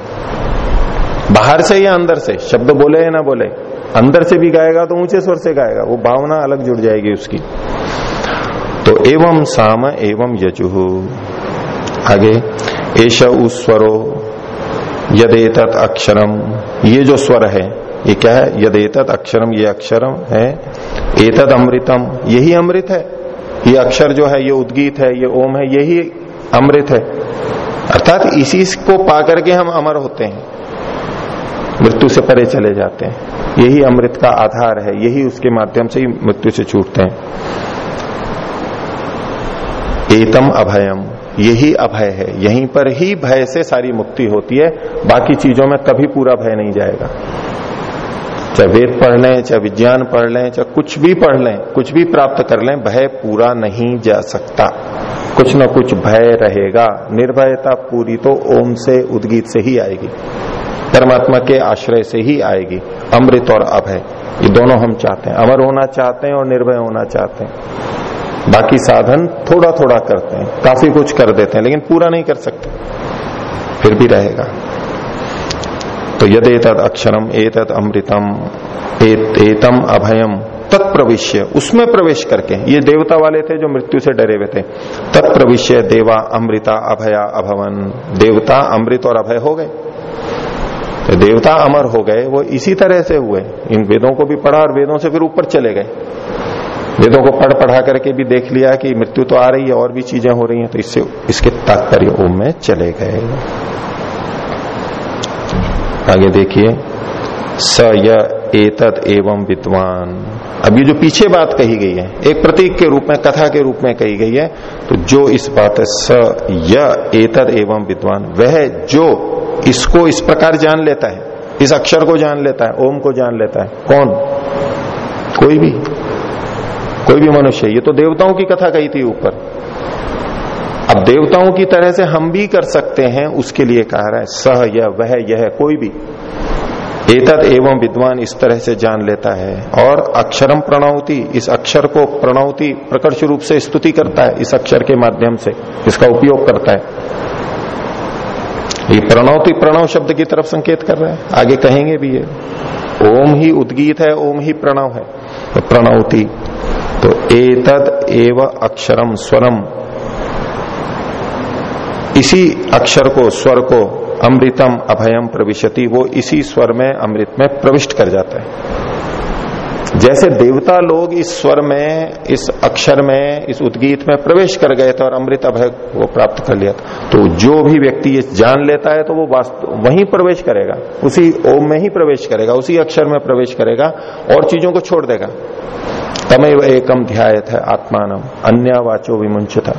बाहर से या अंदर से? शब्द बोले या ना बोले? अंदर से भी गाएगा तो ऊँचे स्वर से गाएगा। वो भावना अलग जुड़ जाएगी उसकी। तो एवं साम एवं यजुहु आगे। एश स्वरो यदेतत अक्षरम। ये जो स्वर है, ये क्या है? यदेतत अक्षरम, ये अक्षरम है। एतद अमृतम, यही अमृत है। ये अक्षर जो है, ये उद्गीत है, ये ओम है, यही अमृत है। अर्थात इसी को पाकर के हम अमर होते हैं। मृत्यु से परे चले जाते हैं। यही अमृत का आधार है, यही उसके माध्यम से ही मृत्यु से छूटते हैं। एतम अभयम। यही अभय है। यहीं पर ही भय से सारी मुक्ति होती है। बाकी चीज़ों में कभी पूरा भय नहीं जाएगा। चाहे वेद पढ़ लें, चाहे विज्ञान पढ़ लें, चाहे कुछ भी पढ़ लें, कुछ भी प्राप्त कर लें, भय पूरा नहीं जा सकता। कुछ न कुछ भय रहेगा। निर्भयता पूरी तो ओम से, उद्गीत से ही आएगी। परमात्मा के आश्रय से ही आएगी। अमृत और अभय, ये दोनों हम चाहते हैं। अमर होना चाहते हैं और निर्भय होना चाहते हैं। बाकी साधन थोड़ा थोड़ा करते हैं। काफ़ी कुछ कर देते हैं, लेकिन पूरा नहीं कर सकते। फिर भी रहेगा। तो यद एतद अक्षरम, एतद अमृतम एतम अभयम, तत्प्रविश्य। उसमें प्रवेश करके, ये देवता वाले थे जो मृत्यु से डरे हुए थे। तत्प्रविश्य, देवा, अमृता, अभया, अभवन। देवता, अमृत और अभय हो गए। तो देवता अमर हो गए, वो इसी तरह से हुए। इन वेदों को भी पढ़ा और वेदों से फिर ऊपर चले गए। वेदों को पढ़ पढ़ा करके भी देख लिया कि मृत्यु तो आ रही है, और भी चीज़ें हो रही हैं तो इससे, इसके तात्पर्य ओम में चले गए। आगे देखिए, स य एतद एवं विद्वान। अब ये जो पीछे बात कही गई है, एक प्रतीक के रूप में, कथा के रूप में कही गई है तो जो इस बात है, स य एतद एवं विद्वान, वह जो इसको इस प्रकार जान लेता है, इस अक्षर को जान लेता है, ओम को जान लेता है, कौन? कोई भी। कोई भी मनुष्य, ये तो देवताओं की कथा कही थी ऊपर। अब देवताओं की तरह से हम भी कर सकते हैं, उसके लिए कह रहा है, सह यह वह यह, कोई भी। एतद एवं विद्वान इस तरह से जान लेता है, और अक्षरम प्रणौति, इस अक्षर को प्रणौति प्रकट रूप से स्तुति करता है, इस अक्षर के माध्यम से, इसका उपयोग करता है। ये प्रणौती प्रणव शब्द की तरफ़ संकेत कर रहा है, आगे कहेंगे भी ये। ओम ही उद्गीत है, ओम ही प्रणव है तो प्रणौति। तो एतद एव अक्षरम स्वरम इसी अक्षर को, स्वर को अमृतम अभयम प्रविशति, वो इसी स्वर में, अमृत में प्रविष्ट कर जाता है। जैसे देवता लोग इस स्वर में, इस अक्षर में, इस उद्गीत में प्रवेश कर गए थे और अमृत अभय वो प्राप्त कर लिया था तो जो भी व्यक्ति ये जान लेता है तो वो वास्तव वहीं प्रवेश करेगा, उसी ओम में ही प्रवेश करेगा, उसी अक्षर में प्रवेश करेगा और चीज़ों को छोड़ देगा। तमेव एकम ध्यायत है आत्मानम अन्य वाचो विमुंचता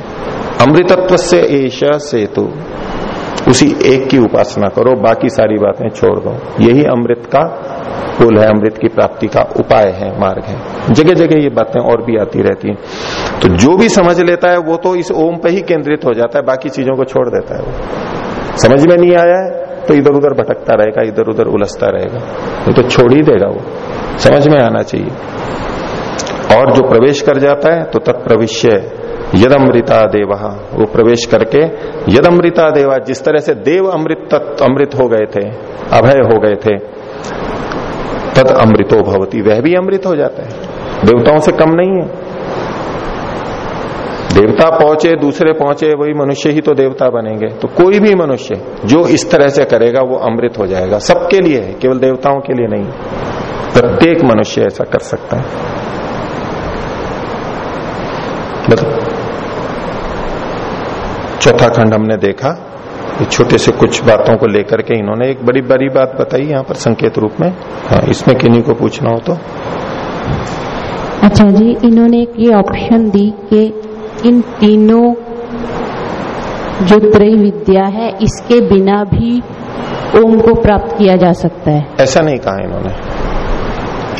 अमृतत्व से एश सेतु। उसी एक की उपासना करो, बाकी सारी बातें छोड़ दो। यही अमृत का पुल है, अमृत की प्राप्ति का उपाय है, मार्ग है। जगह जगह ये बातें और भी आती रहती हैं। तो जो भी समझ लेता है, वो तो इस ओम पे ही केंद्रित हो जाता है, बाकी चीज़ों को छोड़ देता है वो। समझ में नहीं आया है तो इधर उधर भटकता रहेगा इधर उधर उलझता रहेगा। ये तो छोड़ ही देगा वो। समझ में आना चाहिए। और जो प्रवेश कर जाता है तो तत्प्रविश्य यदमृता देवा। वो प्रवेश करके यदमृता देवा, जिस तरह से देव अमृत तत्व अमृत हो गए थे, अभय हो गए थे, तद अमृतो भवती। वह भी अमृत हो जाता है। देवताओं से कम नहीं है। देवता पहुँचे, दूसरे पहुँचे, वही मनुष्य ही तो देवता बनेंगे। तो कोई भी मनुष्य जो इस तरह से करेगा, वो अमृत हो जाएगा। सबके लिए है, केवल देवताओं के लिए नहीं। प्रत्येक मनुष्य ऐसा कर सकता है। मतलब चौथा खंड हमने देखा छोटे से कुछ बातों को लेकर के इन्होंने एक बड़ी बड़ी बात बताई यहाँ पर संकेत रूप में। हाँ इसमें किन्हीं को पूछना हो तो। अच्छा जी इन्होंने एक ये ऑप्शन दी कि इन तीनों जो त्रय विद्या है इसके बिना भी ओम को प्राप्त किया जा सकता है। ऐसा नहीं कहा इन्होंने।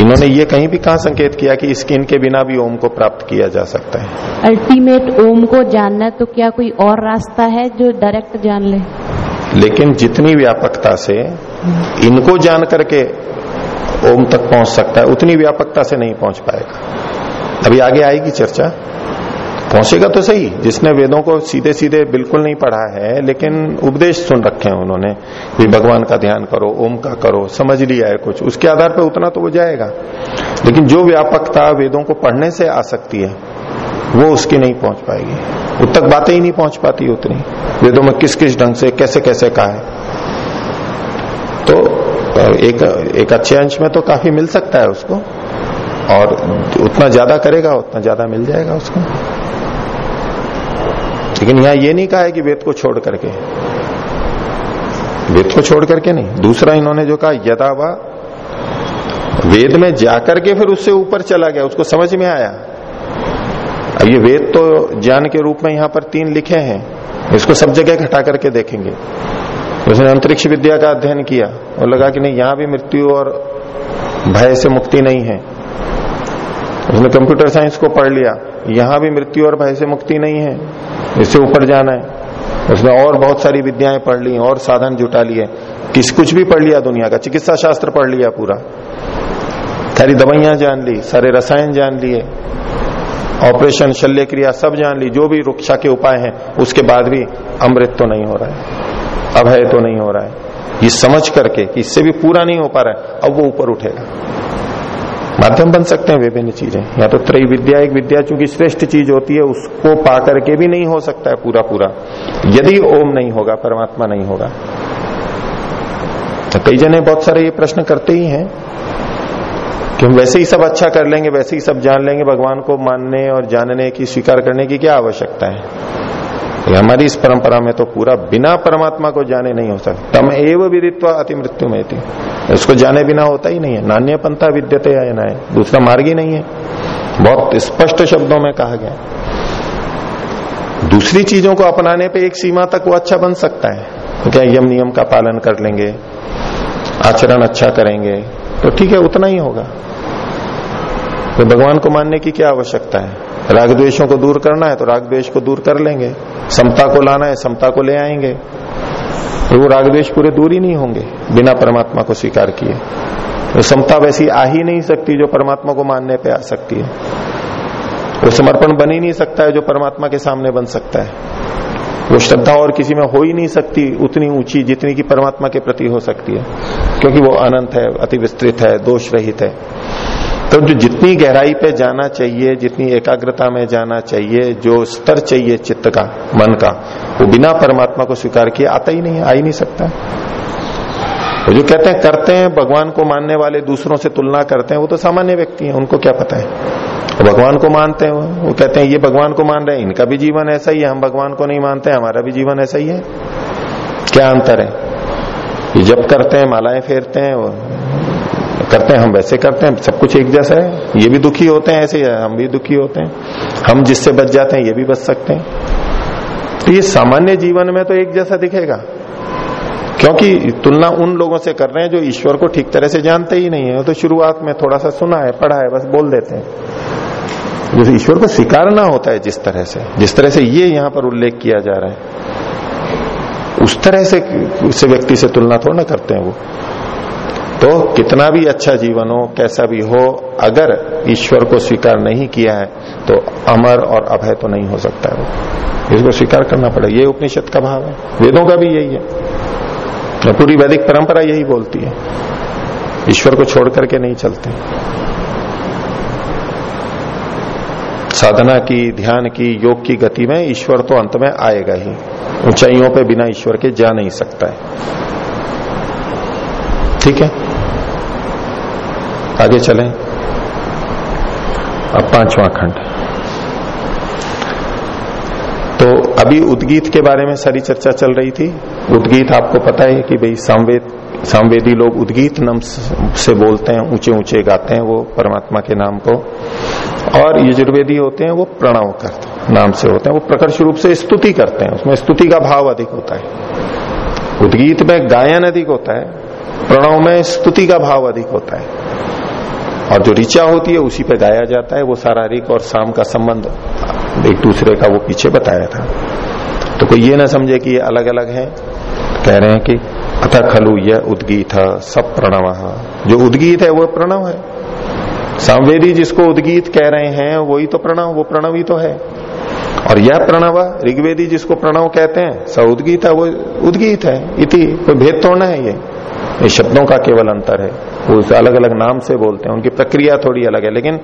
इन्होंने ये कहीं भी कहा संकेत किया कि स्किन के बिना भी ओम को प्राप्त किया जा सकता है? अल्टीमेट ओम को जानना तो क्या कोई और रास्ता है जो डायरेक्ट जान ले? लेकिन जितनी व्यापकता से इनको जान करके ओम तक पहुँच सकता है उतनी व्यापकता से नहीं पहुँच पाएगा। अभी आगे आएगी चर्चा? पहुंचेगा तो सही, जिसने वेदों को सीधे सीधे बिल्कुल नहीं पढ़ा है, लेकिन उपदेश सुन रखे हैं उन्होंने, भी भगवान का ध्यान करो, ओम का करो, समझ लिया है कुछ। उसके आधार पर उतना तो वो जाएगा। लेकिन जो व्यापकता वेदों को पढ़ने से आ सकती है, वो उसकी नहीं पहुँच पाएगी। उत तक बातें ही नहीं पहुँच पाती उतनी। वेदों में किस किस ढंग से कैसे कैसे कहा है। तो एक एक अच्छे अंश में तो काफ़ी मिल सकता है उसको, और उतना ज़्यादा करेगा, उतना ज़्यादा मिल जाएगा उसको। लेकिन यहाँ ये नहीं कहा है कि वेद को छोड़ करके। वेद को छोड़ करके नहीं। दूसरा इन्होंने जो कहा, यदा वेद में जाकर के फिर उससे ऊपर चला गया। उसको समझ में आया। अब ये वेद तो ज्ञान के रूप में यहाँ पर तीन लिखे हैं। इसको सब जगह घटा करके देखेंगे। उसने अंतरिक्ष विद्या का अध्ययन किया और लगा कि नहीं, यहाँ भी मृत्यु और भय से मुक्ति नहीं है। उसने कंप्यूटर साइंस को पढ़ लिया। यहाँ भी मृत्यु और भय से मुक्ति नहीं है। इससे ऊपर जाना है। उसने और बहुत सारी विद्याएँ पढ़ ली, और साधन जुटा लिए। किस कुछ भी पढ़ लिया दुनिया का, चिकित्सा शास्त्र पढ़ लिया पूरा। सारी दवाइयाँ जान ली, सारे रसायन जान लिए, ऑपरेशन शल्य क्रिया सब जान ली, जो भी रुक्षा के उपाय हैं, उसके बाद भी अमृत तो नहीं हो रहा है, अभय तो नहीं हो रहा है। ये समझ करके कि इससे भी पूरा नहीं हो पा रहा है, अब वो ऊपर उठेगा। माध्यम बन सकते हैं, विभिन्न चीज़ें। या तो त्रय विद्या एक विद्या चूँकि श्रेष्ठ चीज़ होती है, उसको पा करके भी नहीं हो सकता है पूरा पूरा। यदि ओम नहीं होगा, परमात्मा नहीं होगा। तो कई जने बहुत सारे ये प्रश्न करते ही हैं कि हम वैसे ही सब अच्छा कर लेंगे, वैसे ही सब जान लेंगे, भगवान को मानने और जानने की, स्वीकार करने की क्या आवश्यकता है? हमारी इस परंपरा में तो पूरा बिना परमात्मा को जाने नहीं हो सकता तम एव विदित्व अति मृत्यु में थी उसको जाने बिना होता ही नहीं है। नान्य पंथा विद्यते आयना है दूसरा मार्ग ही नहीं है। बहुत स्पष्ट शब्दों में कहा गया। दूसरी चीज़ों को अपनाने पे एक सीमा तक वो अच्छा बन सकता है। तो क्या यम नियम का पालन कर लेंगे, आचरण अच्छा करेंगे तो ठीक है, उतना ही होगा। तो भगवान को मानने की क्या आवश्यकता है? राग द्वेषों को दूर करना है तो राग द्वेष को दूर कर लेंगे। समता को लाना है, समता को ले आएँगे। तो वो राग द्वेष पूरे दूर ही नहीं होंगे बिना परमात्मा को स्वीकार किए। वो समता वैसी आ ही नहीं सकती जो परमात्मा को मानने पे आ सकती है। वो समर्पण बन ही नहीं सकता है जो परमात्मा के सामने बन सकता है। वो श्रद्धा और किसी में हो ही नहीं सकती, उतनी ऊँची जितनी की परमात्मा के प्रति हो सकती है। क्योंकि वो अनंत है अति विस्तृत है दोष रहित है। तो जो जितनी गहराई पे जाना चाहिए, जितनी एकाग्रता में जाना चाहिए, जो स्तर चाहिए चित्त का, मन का, वो बिना परमात्मा को स्वीकार किए आता ही नहीं, आ ही नहीं सकता। वो जो कहते हैं, करते हैं, भगवान को मानने वाले दूसरों से तुलना करते हैं, वो तो सामान्य व्यक्ति हैं, उनको क्या पता है? भगवान को मानते हैं, वो कहते हैं, ये भगवान को मान रहे हैं, इनका भी जीवन ऐसा ही है, हम भगवान को नहीं मानते, हमारा भी जीवन ऐसा ही है। क्या अंतर है? ये जब करते हैं, मालाएँ फेरते हैं करते हैं हम वैसे करते हैं सब कुछ एक जैसा है। ये भी दुखी होते हैं ऐसे है, हम भी दुखी होते हैं। हम जिससे बच जाते हैं ये भी बच सकते हैं। तो ये सामान्य जीवन में तो एक जैसा दिखेगा। क्योंकि तुलना उन लोगों से कर रहे हैं जो ईश्वर को ठीक तरह से जानते ही नहीं है। तो शुरुआत में थोड़ा सा सुना है पढ़ा है बस बोल देते हैं। जैसे ईश्वर को स्वीकारना होता है जिस तरह से जिस तरह से ये यहाँ पर उल्लेख किया जा रहा है। उस तरह से उस व्यक्ति से तुलना थोड़ा ना करते हैं वो। तो कितना भी अच्छा जीवन हो, कैसा भी हो, अगर ईश्वर को स्वीकार नहीं किया है तो अमर और अभय तो नहीं हो सकता है इसको स्वीकार करना पड़ेगा। ये उपनिषद का भाव है। वेदों का भी यही है। तो पूरी वैदिक परंपरा यही बोलती है। ईश्वर को छोड़ करके नहीं चलते। साधना की, ध्यान की, योग की गति में ईश्वर तो अंत में आएगा ही। ऊंचाइयों पे बिना ईश्वर के जा नहीं सकता है। ठीक है? आगे चलें। अब पांचवा खंड। तो अभी उद्गीत के बारे में सारी चर्चा चल रही थी। उद्गीत आपको पता है कि भाई सामवेद सामवेदी लोग उद्गीत नाम से बोलते हैं ऊँचे ऊँचे गाते हैं वो परमात्मा के नाम को। और यजुर्वेदी होते हैं, वो प्रणव करते नाम से होते हैं, वो प्रकट रूप से स्तुति करते हैं, उसमें स्तुति का भाव अधिक होता है। उद्गीत में गायन अधिक होता है, प्रणव में स्तुति का भाव अधिक होता है। और जो ऋचा होती है, उसी पे गाया जाता है, वो सारा रिक और शाम का संबंध एक दूसरे का वो पीछे बताया था। तो कोई ये ना समझे कि ये अलग अलग है। कह रहे हैं कि, अथ खलु यह उद्गीत सब प्रणव। जो उद्गीत है, वो प्रणव है। सामवेदी जिसको उद्गीत कह रहे हैं, वही तो प्रणव, वो प्रणव ही तो है। और यह प्रणव, ऋग्वेदी जिसको प्रणव कहते हैं, स उद्गीत है वो उद्गीत है। इति, कोई भेद तोड़ना है ये। ये शब्दों का केवल अंतर है। वो अलग अलग नाम से बोलते हैं, उनकी प्रक्रिया थोड़ी अलग है, लेकिन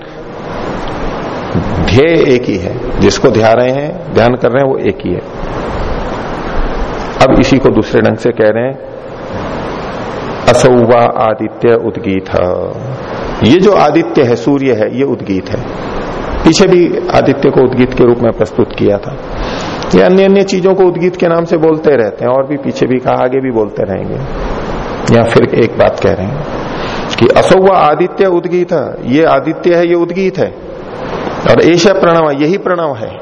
ध्येय एक ही है। जिसको ध्या रहे हैं, ध्यान कर रहे हैं, वो एक ही है। अब इसी को दूसरे ढंग से कह रहे हैं असौवा आदित्य उद्गीत। ये जो आदित्य है, सूर्य है, ये उद्गीत है। पीछे भी आदित्य को उद्गीत के रूप में प्रस्तुत किया था। ये अन्य अन्य चीज़ों को उद्गीत के नाम से बोलते रहते हैं, और भी पीछे भी कहा, आगे भी बोलते रहेंगे। या फिर एक बात कह रहे हैं। कि असौवा आदित्य उद्गीत, ये आदित्य है, ये उद्गीत है। और ऐसा प्रणव, यही प्रणव है।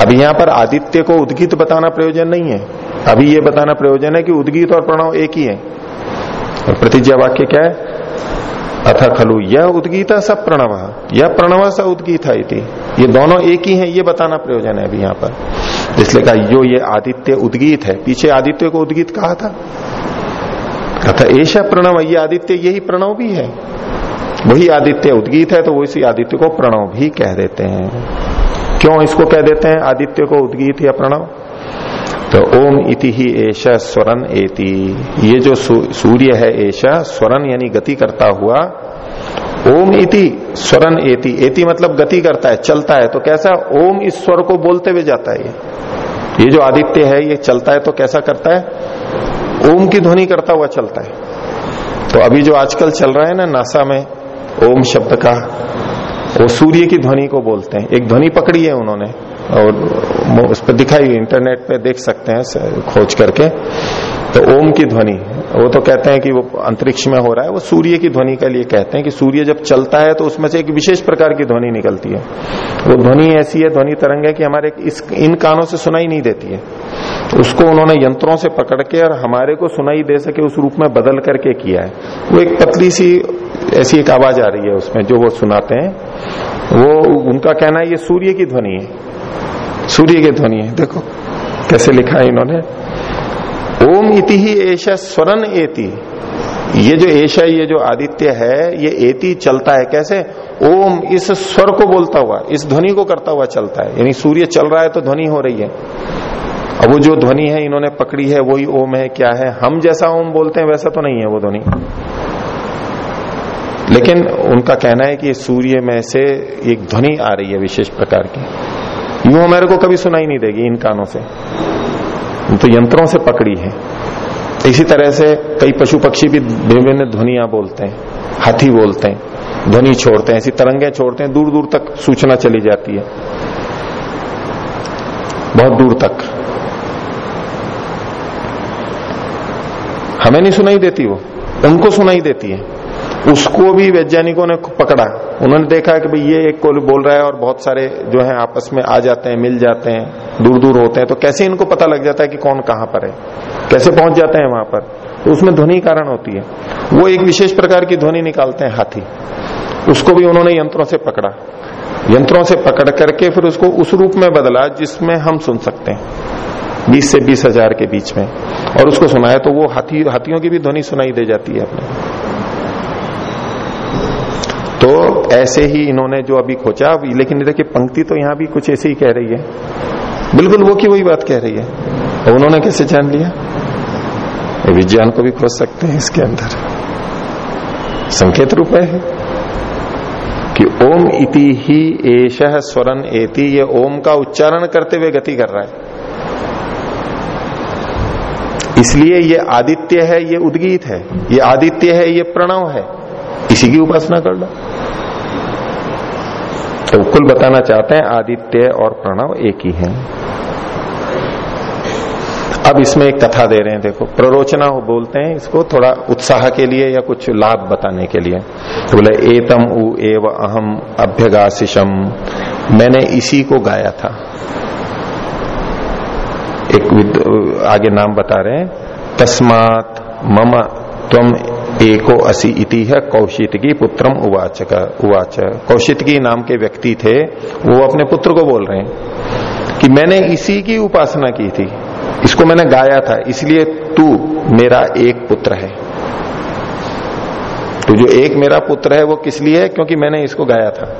अभी यहाँ पर आदित्य को उद्गीत बताना प्रयोजन नहीं है। अभी ये बताना प्रयोजन है कि उद्गीत और प्रणव एक ही है। और प्रतिज्ञा वाक्य क्या है? अथ खलु, यह उद्गीत सब प्रणव, यह प्रणव स उद्गीत है ये दोनों एक ही है, ये बताना प्रयोजन है अभी यहाँ पर। इसलिए कहा, यो ये आदित्य उद्गीत है। पीछे आदित्य को उद्गीत कहा था। अथा ऐसा प्रणव ये आदित्य, यही प्रणव भी है। वही आदित्य उद्गीत है तो वो इसी आदित्य को प्रणव भी कह देते हैं। क्यों इसको कह देते हैं? आदित्य को उद्गीत या प्रणव? तो ओम इति ही ऐसा स्वरन एति। ये जो सूर्य है ऐसा स्वरन यानी गति करता हुआ, ओम इति स्वरन एति। एति मतलब गति करता है, चलता है। तो कैसा? ओम इस स्वर को बोलते हुए जाता है ये। ये जो आदित्य है, ये चलता है तो कैसा करता है? ओम की ध्वनि करता हुआ चलता है। तो अभी जो आजकल चल रहा है ना नासा में, ओम शब्द का, वो सूर्य की ध्वनि को बोलते हैं। एक ध्वनि पकड़ी है उन्होंने, और उस पर दिखाई इंटरनेट पे देख सकते हैं खोज करके। तो ओम की ध्वनि वो तो कहते हैं कि वो अंतरिक्ष में हो रहा है, वो सूर्य की ध्वनि के लिए कहते हैं कि सूर्य जब चलता है तो उसमें से एक विशेष प्रकार की ध्वनि निकलती है। वो ध्वनि ऐसी है, ध्वनि तरंग है कि हमारे इस, इन कानों से सुनाई नहीं देती है। तो उसको उन्होंने यंत्रों से पकड़ के और हमारे को सुनाई दे सके, उस रूप में बदल करके किया है। वो एक पतली सी ऐसी एक आवाज़ आ रही है उसमें, जो वो सुनाते हैं। वो, उनका कहना है, ये सूर्य की ध्वनि है। सूर्य की ध्वनि है। देखो, कैसे लिखा है इन्होंने। ओम इति ही ऐसा स्वरन एति। ये जो ऐशा ये जो आदित्य है, ये एति चलता है कैसे? ओम इस स्वर को बोलता हुआ, इस ध्वनि को करता हुआ चलता है। यानी सूर्य चल रहा है तो ध्वनि हो रही है। अब वो जो ध्वनि है, इन्होंने पकड़ी है, वही ओम है, क्या है? हम जैसा ओम बोलते हैं, वैसा तो नहीं है वो ध्वनि। लेकिन उनका कहना है कि सूर्य में से एक ध्वनि आ रही है विशेष प्रकार की। यूँ हमारे को कभी सुनाई नहीं देगी इन कानों से। तो यंत्रों से पकड़ी है। इसी तरह से कई पशु पक्षी भी विभिन्न ध्वनिया बोलते हैं, हाथी बोलते हैं, ध्वनि छोड़ते हैं, ऐसी तरंगे छोड़ते हैं दूर दूर तक सूचना चली जाती है। बहुत दूर तक। हमें नहीं सुनाई देती वो, उनको सुनाई देती है। उसको भी वैज्ञानिकों ने पकड़ा। उन्होंने देखा कि भाई ये एक को बोल रहा है और बहुत सारे जो है आपस में आ जाते हैं, मिल जाते हैं दूर दूर होते हैं। तो कैसे इनको पता लग जाता है कि कौन कहाँ पर है? कैसे पहुँच जाते हैं वहाँ पर? तो उसमें ध्वनि कारण होती है। वो एक विशेष प्रकार की ध्वनि निकालते हैं हाथी। उसको भी उन्होंने यंत्रों से पकड़ा। यंत्रों से पकड़ करके फिर उसको उस रूप में बदला जिसमें हम सुन सकते हैं। बीस से बीस हज़ार के बीच में। और उसको सुनाया तो वो हाथी, हाथियों की भी ध्वनि सुनाई दे जाती है अपने। तो ऐसे ही इन्होंने जो अभी खोचा, लेकिन देखिए, पंक्ति तो यहाँ भी कुछ ऐसे ही कह रही है। बिल्कुल वो की वही बात कह रही है। और उन्होंने कैसे जान लिया? विज्ञान को भी खोज सकते हैं इसके अंदर। संकेत रूप है। कि ओम इति ही एश स्वरन एति, ये ओम का उच्चारण करते हुए गति कर रहा है। इसलिए ये आदित्य है, ये उद्गीत है। ये आदित्य है, ये प्रणव है। इसी की उपासना कर लो। तो कुल बताना चाहते हैं, आदित्य और प्रणव एक ही है। अब इसमें एक कथा दे रहे हैं, देखो, प्ररोचना बोलते हैं इसको थोड़ा उत्साह के लिए या कुछ लाभ बताने के लिए। तो बोले, एतम उ एव अहम अभ्यगाशिशम मैंने इसी को गाया था। एक आगे नाम बता रहे हैं, तस्मात मम तम एको असी इति है कौशितकी पुत्रम उवाच उवाच। कौशितकी नाम के व्यक्ति थे, वो अपने पुत्र को बोल रहे हैं कि मैंने इसी की उपासना की थी। इसको मैंने गाया था, इसलिए तू मेरा एक पुत्र है। तो जो एक मेरा पुत्र है, वो किस लिए है? क्योंकि मैंने इसको गाया था।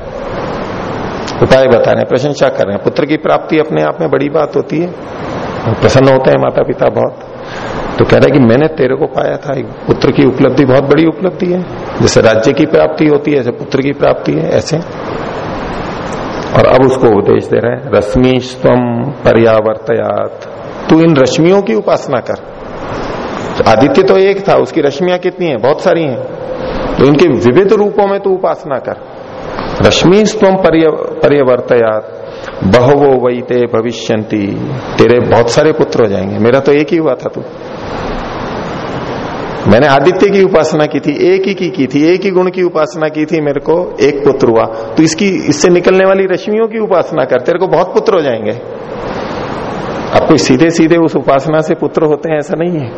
उपाय बता रहे प्रशंसा कर रहे हैं पुत्र की प्राप्ति अपने आप में बड़ी बात होती है। प्रसन्न होते हैं माता पिता बहुत। तो कह रहा है कि मैंने तेरे को पाया था पुत्र की उपलब्धि बहुत बड़ी उपलब्धि है। जैसे राज्य की प्राप्ति होती है, ऐसे पुत्र की प्राप्ति है, ऐसे। और अब उसको उपदेश दे रहे हैं, रश्मि स्वम पर्यावर्तयात। तू इन रश्मियों की उपासना कर। तो आदित्य तो एक था, उसकी रश्मियाँ कितनी है? बहुत सारी हैं। तो इनके विविध रूपों में तू उपासना कर। रश्मि स्वम पर्यावर्तयात। बहवो वही ते भविष्यंती तेरे बहुत सारे पुत्र हो जाएँगे। मेरा तो एक ही हुआ था तू। मैंने आदित्य की उपासना की थी, एक ही की की थी, एक ही गुण की उपासना की थी, मेरे को एक पुत्र हुआ। तो इसकी, इससे निकलने वाली रश्मियों की उपासना कर, तेरे को बहुत पुत्र हो जाएँगे। कोई सीधे सीधे उस उपासना से पुत्र होते हैं, ऐसा नहीं है।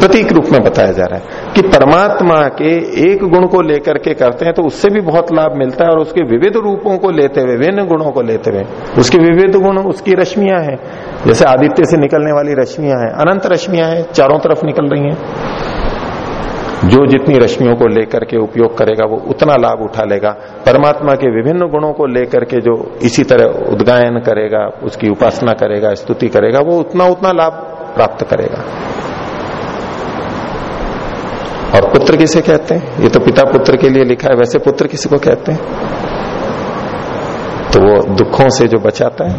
प्रतीक रूप में बताया जा रहा है। कि परमात्मा के एक गुण को लेकर के करते हैं तो उससे भी बहुत लाभ मिलता है और उसके विविध रूपों को लेते हुए, विभिन्न गुणों को लेते हुए, उसके विविध गुण, उसकी रश्मियाँ हैं। जैसे आदित्य से निकलने वाली रश्मियाँ हैं, अनंत रश्मियाँ हैं, चारों तरफ़ निकल रही हैं। जो जितनी रश्मियों को लेकर के उपयोग करेगा, वो उतना लाभ उठा लेगा। परमात्मा के विभिन्न गुणों को लेकर के जो इसी तरह उद्गायन करेगा, उसकी उपासना करेगा, स्तुति करेगा, वो उतना उतना लाभ प्राप्त करेगा। और पुत्र किसे कहते हैं? ये तो पिता पुत्र के लिए लिखा है, वैसे पुत्र किसी को कहते हैं? तो वो दुखों से जो बचाता है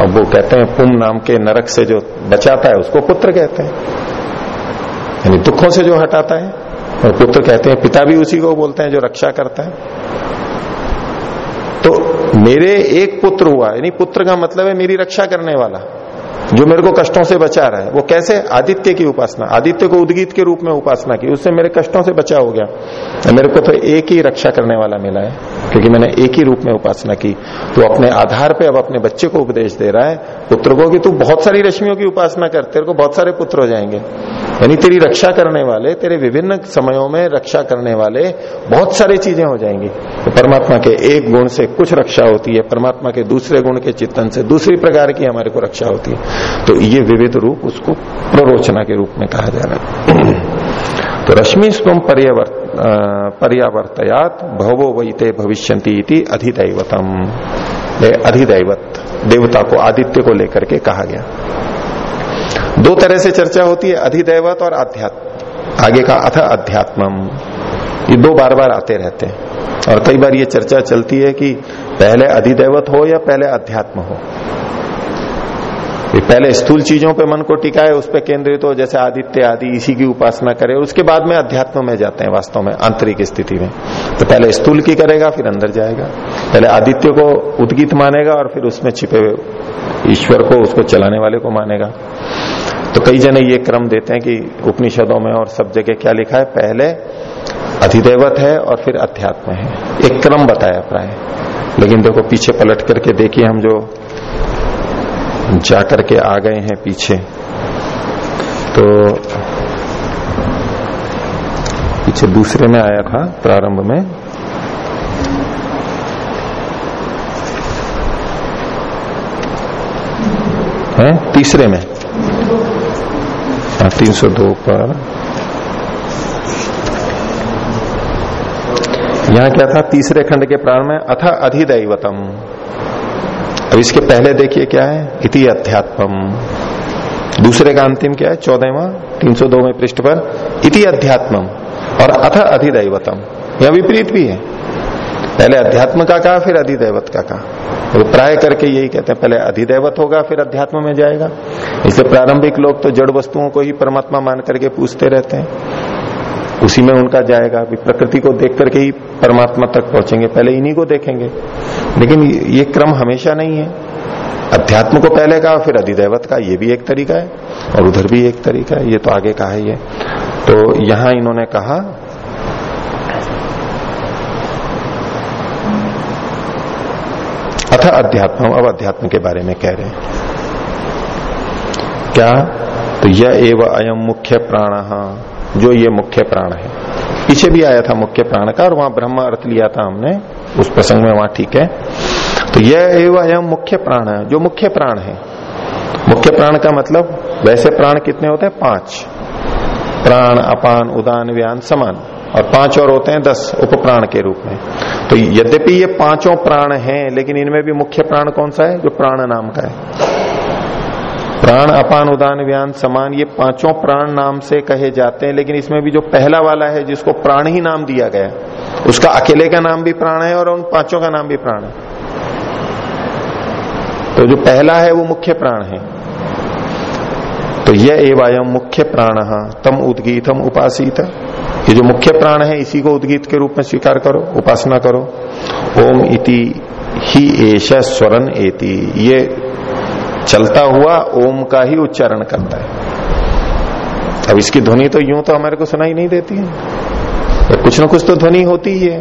और वो कहते हैं, पुम नाम के नरक से जो बचाता है, उसको पुत्र कहते हैं। यानी दुखों से जो हटाता है और पुत्र कहते हैं, पिता भी उसी को बोलते हैं जो रक्षा करता है। तो मेरे एक पुत्र हुआ, यानी पुत्र का मतलब है मेरी रक्षा करने वाला। जो मेरे को कष्टों से बचा रहा है, वो कैसे? आदित्य की उपासना। आदित्य को उद्गीत के रूप में उपासना की। उससे मेरे कष्टों से बचा हो गया। मेरे को तो एक ही रक्षा करने वाला मिला है, क्योंकि मैंने एक ही रूप में उपासना की। तो अपने आधार पे अब अपने बच्चे को उपदेश दे रहा है, पुत्र को कि तू बहुत सारी रश्मियों की उपासना कर, तेरे को बहुत सारे पुत्र हो जाएँगे। यानी तेरी रक्षा करने वाले, तेरे विभिन्न समयों में रक्षा करने वाले बहुत सारी चीज़ें हो जाएँगी। तो परमात्मा के एक गुण से कुछ रक्षा होती है, परमात्मा के दूसरे गुण के चिंतन से दूसरी प्रकार की हमारे को रक्षा होती है। तो ये विविध रूप उसको प्ररोचना के रूप में कहा जा रहा है। तो रश्मि स्वम पर्यावर्त पर्यावर्तयात भवो वहीते भविष्यंती अधिदैवतम। अधिदैवत, देवता को, आदित्य को लेकर के कहा गया। दो तरह से चर्चा होती है, अधिदैवत और अध्यात्म आगे का अथ अध्यात्मम। ये दो बार बार आते रहते हैं। और कई बार ये चर्चा चलती है कि पहले अधिदैवत हो या पहले अध्यात्म हो। पहले स्थूल चीज़ों पे मन को टिकाए उस पर केंद्रित हो, जैसे आदित्य आदि, इसी की उपासना करे उसके बाद में अध्यात्म में जाते हैं वास्तव में, आंतरिक स्थिति में। तो पहले स्थूल की करेगा, फिर अंदर जाएगा। पहले आदित्य को उद्गित मानेगा, और फिर उसमें छिपे हुए ईश्वर को, उसको चलाने वाले को मानेगा। तो कई जने ये क्रम देते हैं कि उपनिषदों में और सब जगह क्या लिखा है? पहले अधिदेवत है, और फिर अध्यात्म है। एक क्रम बताया प्राय। लेकिन देखो, पीछे पलट करके देखिए हम जो जाकर के आ गए हैं पीछे। तो पीछे दूसरे में आया था प्रारंभ में। है? तीसरे में। हाँ, तीन सौ दो पर। यहाँ क्या था? तीसरे खंड के प्रारंभ में अथा अधिदैवतम। अब इसके पहले देखिए क्या है? इति अध्यात्म। दूसरे का अंतिम क्या है? चौदहवा, तीन सौ दो में पृष्ठ पर। इति अध्यात्म। और अथ अधिदैवतम। यह विपरीत भी है। पहले अध्यात्म का कहा, फिर अधिदैवत का कहा। तो प्राय करके यही कहते हैं, पहले अधिदैवत होगा, फिर अध्यात्म में जाएगा। इसलिए प्रारंभिक लोग तो जड़ वस्तुओं को ही परमात्मा मान करके पूछते रहते हैं। उसी में उनका जाएगा। अभी प्रकृति को देख करके ही परमात्मा तक पहुँचेंगे। पहले इन्हीं को देखेंगे। लेकिन ये क्रम हमेशा नहीं है। अध्यात्म को पहले का, फिर अधिदैवत का, ये भी एक तरीका है, और उधर भी एक तरीका है। ये तो आगे कहा है ये। तो यहाँ इन्होंने कहा, अथ अध्यात्म, अब अध्यात्म के बारे में कह रहे हैं। क्या? तो यह एवं अयम मुख्य प्राण। जो ये मुख्य प्राण है। पीछे भी आया था मुख्य प्राण का और वहाँ ब्रह्म अर्थ लिया था हमने। उस प्रसंग में वहाँ ठीक है। तो यह एवं मुख्य प्राण है। जो मुख्य प्राण है। मुख्य प्राण का मतलब वैसे प्राण कितने होते हैं? पाँच। प्राण, अपान, उदान, व्यान, समान। और पाँच और होते हैं दस उपप्राण के रूप में। तो यद्यपि ये पाँचों प्राण हैं, लेकिन इनमें भी मुख्य प्राण कौन सा है? जो प्राण नाम का है। प्राण अपान उदान व्यान समान, ये पाँचों प्राण नाम से कहे जाते हैं, लेकिन इसमें भी जो पहला वाला है, जिसको प्राण ही नाम दिया गया उसका अकेले का नाम भी प्राण है और उन पाँचों का नाम भी प्राण है। तो जो पहला है, वो मुख्य प्राण है। तो यह एवं मुख्य प्राण, तम उदगीतम उपासित। ये जो मुख्य प्राण है, इसी को उदगीत के रूप में स्वीकार करो, उपासना करो। ओम इति ही एश स्वरन एति। ये चलता हुआ ओम का ही उच्चारण करता है। अब इसकी ध्वनि तो यूँ तो हमारे को सुनाई नहीं देती है। तो कुछ ना कुछ तो ध्वनि होती ही है।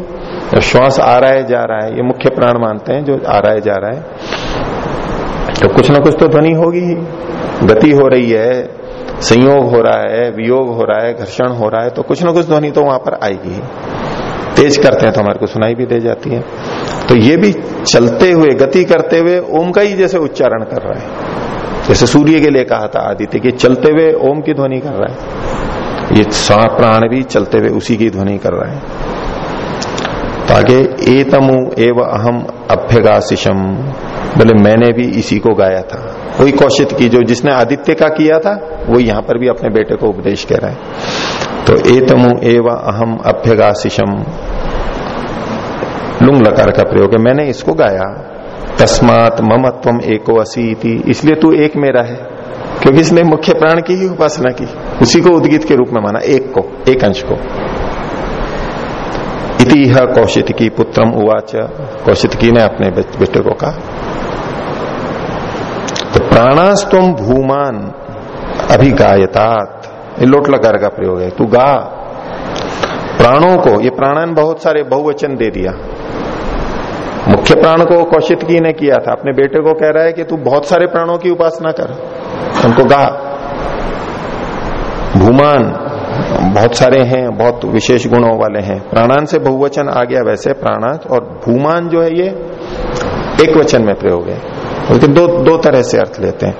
जब श्वास आ रहा है जा रहा है, ये मुख्य प्राण मानते हैं, जो आ रहा है जा रहा है तो कुछ ना कुछ तो ध्वनि होगी ही। गति हो रही है, संयोग हो रहा है, वियोग हो रहा है, घर्षण हो रहा है तो कुछ ना कुछ ध्वनि तो वहाँ पर आएगी ही। तेज करते हैं तो हमारे को सुनाई भी दे जाती है। तो ये भी चलते हुए, गति करते हुए ओम का ही जैसे उच्चारण कर रहा है। जैसे सूर्य के लिए कहा था आदित्य कि चलते हुए ओम की ध्वनि कर रहा है। ये प्राण भी चलते हुए उसी की ध्वनि कर रहा है। ताकि आगे, एतमु एव अहम अभ्यगाशिशम बोले, मैंने भी इसी को गाया था। वही कौशित की जो जिसने आदित्य का किया था, वो यहाँ पर भी अपने बेटे को उपदेश कह रहा है। तो एतमु एव अहम अभ्यगाशिशम लुंग लकार का प्रयोग है। मैंने इसको गाया। तस्मात ममत्वम एको असी इसलिए तू एक मेरा है। क्योंकि इसने मुख्य प्राण की ही उपासना की। उसी को उद्गीत के रूप में माना। एक को, एक अंश को। इति कौशित की पुत्रम उवाच। कौशित की ने अपने बेटे को कहा। तो प्राणास्तम भूमान अभिगायतात। ये लोट लकार का प्रयोग है। तू गा। प्राणों को, ये प्राणन बहुत सारे बहुवचन दे दिया। मुख्य प्राण को कौशित की ने किया था। अपने बेटे को कह रहा है कि तू बहुत सारे प्राणों की उपासना कर। उनको गा। भूमान, बहुत सारे हैं, बहुत विशेष गुणों वाले हैं। प्राणान से बहुवचन आ गया वैसे प्राणात, और भूमान जो है ये एक वचन में प्रयोग है। उसके दो दो तरह से अर्थ लेते हैं।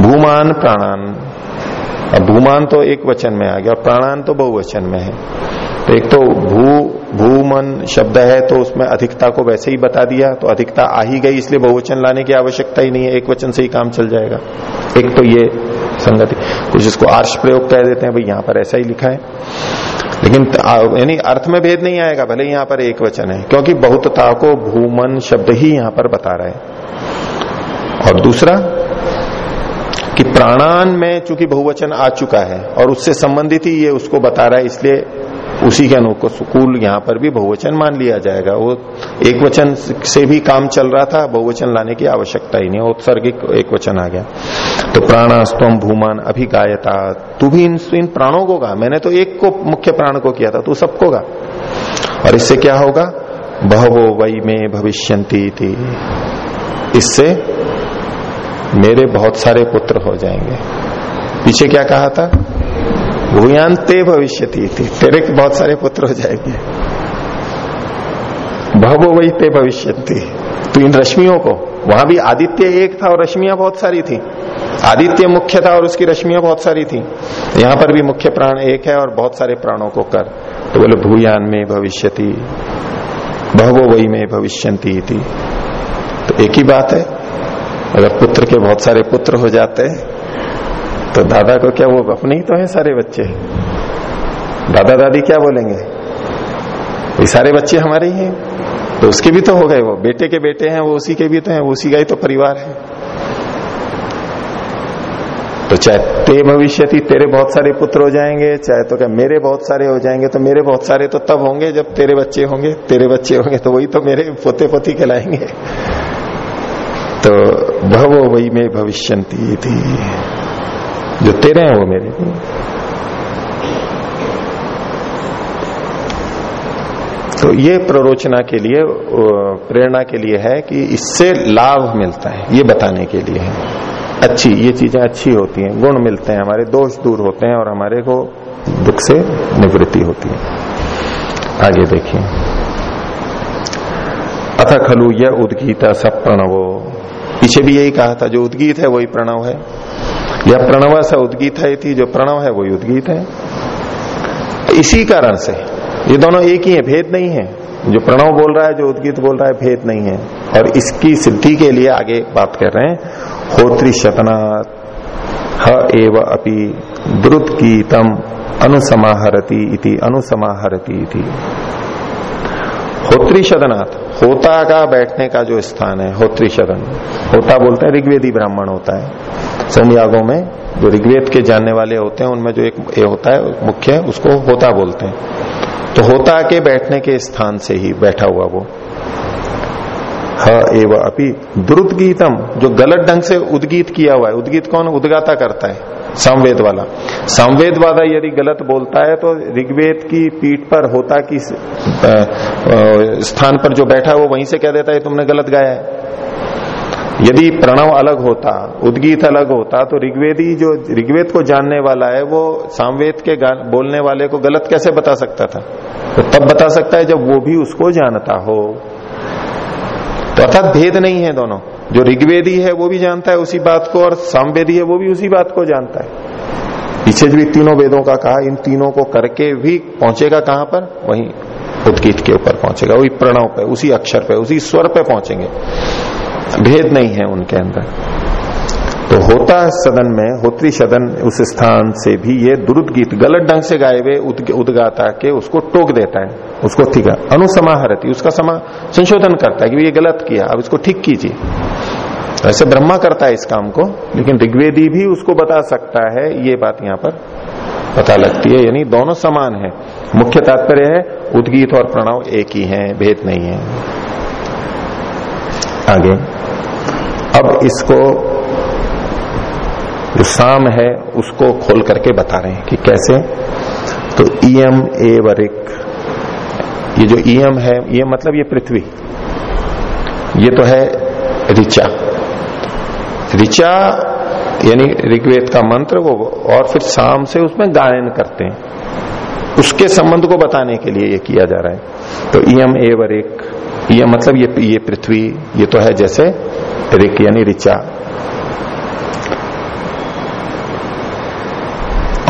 भूमान, प्राणान। भूमान तो एक वचन में आ गया, और प्राणान तो बहुवचन में है। तो एक तो भू भूमन शब्द है तो उसमें अधिकता को वैसे ही बता दिया तो अधिकता आ ही गई, इसलिए बहुवचन लाने की आवश्यकता ही नहीं है, एक वचन से ही काम चल जाएगा। एक तो ये संगति कुछ इसको आर्ष प्रयोग कह देते हैं भाई यहाँ पर ऐसा ही लिखा है। लेकिन यानी अर्थ में भेद नहीं आएगा, भले यहाँ पर एक वचन है, क्योंकि बहुतता को भूमन शब्द ही यहाँ पर बता रहा है। और दूसरा, कि प्राणान में चूँकि बहुवचन आ चुका है, और उससे संबंधित ही ये उसको बता रहा है, इसलिए उसी के अनुकूल यहाँ पर भी बहुवचन मान लिया जाएगा। वो एक वचन से भी काम चल रहा था बहुवचन लाने की आवश्यकता ही नहीं उत्सर्गिक एक वचन आ गया। तो प्राणास्तम भूमान अभी गायता तू भी इन, इन प्राणों को गा। मैंने तो एक को मुख्य प्राण को किया था तू सबको गा। और इससे क्या होगा? बहवो वही में भविष्यंती थी इससे मेरे बहुत सारे पुत्र हो जाएँगे। पीछे क्या कहा था? भूयान ते भविष्य तेरे के बहुत सारे पुत्र हो जाएँगे। भवो वही ते भविष्य तो इन रश्मियों को, वहाँ भी आदित्य एक था और रश्मियाँ बहुत सारी थी। आदित्य मुख्य था और उसकी रश्मियाँ बहुत सारी थी। यहाँ पर भी मुख्य प्राण एक है और बहुत सारे प्राणों को कर। तो बोले, भूयान में भविष्य भवो वही में भविष्यंती तो एक ही बात है, अगर पुत्र के बहुत सारे पुत्र हो जाते हैं तो दादा को क्या वो अपने ही तो है सारे बच्चे? दादा दादी क्या बोलेंगे? ये सारे बच्चे हमारे ही हैं। तो उसके भी तो हो गए वो। बेटे के बेटे हैं, वो उसी के भी तो हैं उसी का ही तो परिवार है। तो चाहे ते भविष्य तेरे बहुत सारे पुत्र हो जाएँगे, चाहे तो क्या मेरे बहुत सारे हो जाएँगे तो मेरे बहुत सारे तो तब होंगे जब तेरे बच्चे होंगे। तेरे बच्चे होंगे तो वही तो मेरे पोते पोती कहलाएँगे। तो भवो वही में भविष्यंती थी जो तेरे हैं वो मेरे। तो ये प्ररोचना के लिए प्रेरणा के लिए है कि इससे लाभ मिलता है, ये बताने के लिए है। अच्छी, ये चीज़ें अच्छी होती हैं, गुण मिलते हैं, हमारे दोष दूर होते हैं और हमारे को दुख से निवृत्ति होती है। आगे देखिए। अथ खलु यह उदगीता सब प्रणवो पीछे भी यही कहा था, जो उदगीत है वही प्रणव है। या प्रणव से उद्गीत है थी जो प्रणव है, वही उद्गीत है। इसी कारण से, ये दोनों एक ही है, भेद नहीं है। जो प्रणव बोल रहा है, जो उद्गीत बोल रहा है, भेद नहीं है। और इसकी सिद्धि के लिए आगे बात कर रहे हैं, होत्री शतनाथ, ह एव अपि द्रुत गीतम अनुसमाहरती इति अनुसमाहरती इति। होत्री शदनाथ होता का बैठने का जो स्थान है होत्री शरण होता बोलते हैं ऋग्वेदी ब्राह्मण होता है। सोमयागों में जो ऋग्वेद के जानने वाले होते हैं, उनमें जो एक ये होता है, मुख्य उसको होता बोलते हैं। तो होता के बैठने के स्थान से ही बैठा हुआ वो। ह एव अपि द्रुत गीतम जो गलत ढंग से उदगीत किया हुआ है। उदगीत कौन? उदगाता करता है। सामवेद वाला सामवेद वाला यदि गलत बोलता है तो ऋग्वेद की पीठ पर होता की स्थान पर जो बैठा है, वो वहीं से कह देता है तुमने गलत गाया है। यदि प्रणव अलग होता, उद्गीत अलग होता तो ऋग्वेदी जो, ऋग्वेद को जानने वाला है, वो सामवेद के बोलने वाले को गलत कैसे बता सकता था? तो तब बता सकता है जब वो भी उसको जानता हो। तो अर्थात भेद नहीं है दोनों। जो ऋग्वेदी है वो भी जानता है उसी बात को और सामवेदी है वो भी उसी बात को जानता है। पीछे भी तीनों वेदों का कहा, इन तीनों को करके भी पहुंचेगा कहाँ पर? वहीं उदगीत के ऊपर पहुंचेगा। वही प्रणव पे, उसी अक्षर पे, उसी स्वर पे पहुँचेंगे। भेद नहीं है उनके अंदर। तो होता सदन में, होत्री सदन उस स्थान से भी ये दुरुद गीत गलत ढंग से गाए हुए उदगाता के उसको टोक देता है। उसको ठीक है। अनुसमाहरती, उसका समा संशोधन करता है कि ये गलत किया, अब इसको ठीक कीजिए। ऐसे ब्रह्मा करता है इस काम को, लेकिन ऋग्वेदी भी उसको बता सकता है, ये बात यहाँ पर पता लगती है। यानी दोनों समान है। मुख्य तात्पर्य है, उद्गीत और प्रणव एक ही है, भेद नहीं है। आगे। अब इसको, जो साम है, उसको खोल करके बता रहे हैं कि कैसे? तो ईएम एवरिक ये जो ईएम है, ये मतलब ये पृथ्वी। ये तो है ऋचा। ऋचा यानी ऋग्वेद का मंत्र, वो और फिर शाम से उसमें गायन करते हैं। उसके संबंध को बताने के लिए ये किया जा रहा है। तो इम ईएम एवरिक ये मतलब ये ये पृथ्वी, ये तो है जैसे रिक यानी ऋचा।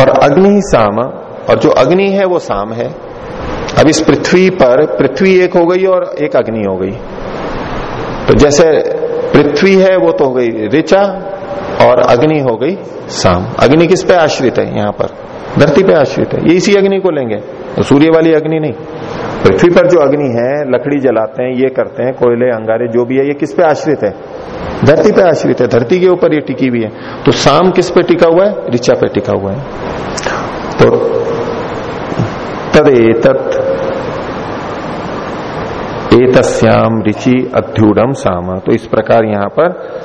और अग्नि साम और जो अग्नि है वो साम है। अब इस पृथ्वी पर पृथ्वी एक हो गई और एक अग्नि हो गई। तो जैसे पृथ्वी है, वो तो हो गई ऋचा और अग्नि हो गई शाम अग्नि किस पे आश्रित है? यहाँ पर। धरती पे आश्रित है। ये इसी अग्नि को लेंगे। तो सूर्य वाली अग्नि नहीं। पृथ्वी पर जो अग्नि है, लकड़ी जलाते हैं, ये करते हैं, कोयले, अंगारे, जो भी है, ये किस पे आश्रित है? धरती पे आश्रित है। धरती के ऊपर ये टिकी हुई है। तो शाम किस पे टिका हुआ है? ऋचा पे टिका हुआ है। तो तदेत एतस्याम ऋचि अध्युडम साम। तो इस प्रकार यहाँ पर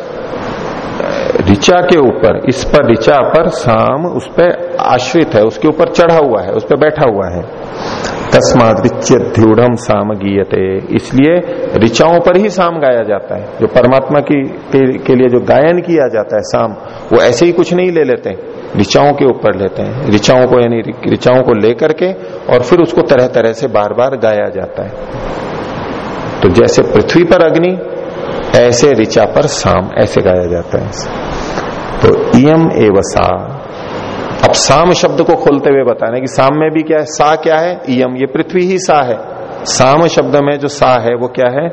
ऋचा के ऊपर इस पर ऋचा पर साम उस पर आश्रित है उसके ऊपर चढ़ा हुआ है उस पर बैठा हुआ है। तस्मात ऋच्यध्यूढ़ साम गीयते। इसलिए ऋचाओं पर ही साम गाया जाता है। जो परमात्मा की के, के लिए जो गायन किया जाता है साम वो ऐसे ही कुछ नहीं ले लेते। ऋचाओं के ऊपर लेते हैं। ऋचाओं को यानी ऋचाओं को लेकर के और फिर उसको तरह तरह से बार बार गाया जाता है। तो जैसे पृथ्वी पर अग्नि, ऐसे ऋचा पर साम, ऐसे गाया जाता है। तो इम एवसा अब साम शब्द को खोलते हुए बताने कि साम में भी क्या है? सा क्या है? इयम। ये पृथ्वी ही सा है। साम शब्द में जो सा है, वो क्या है?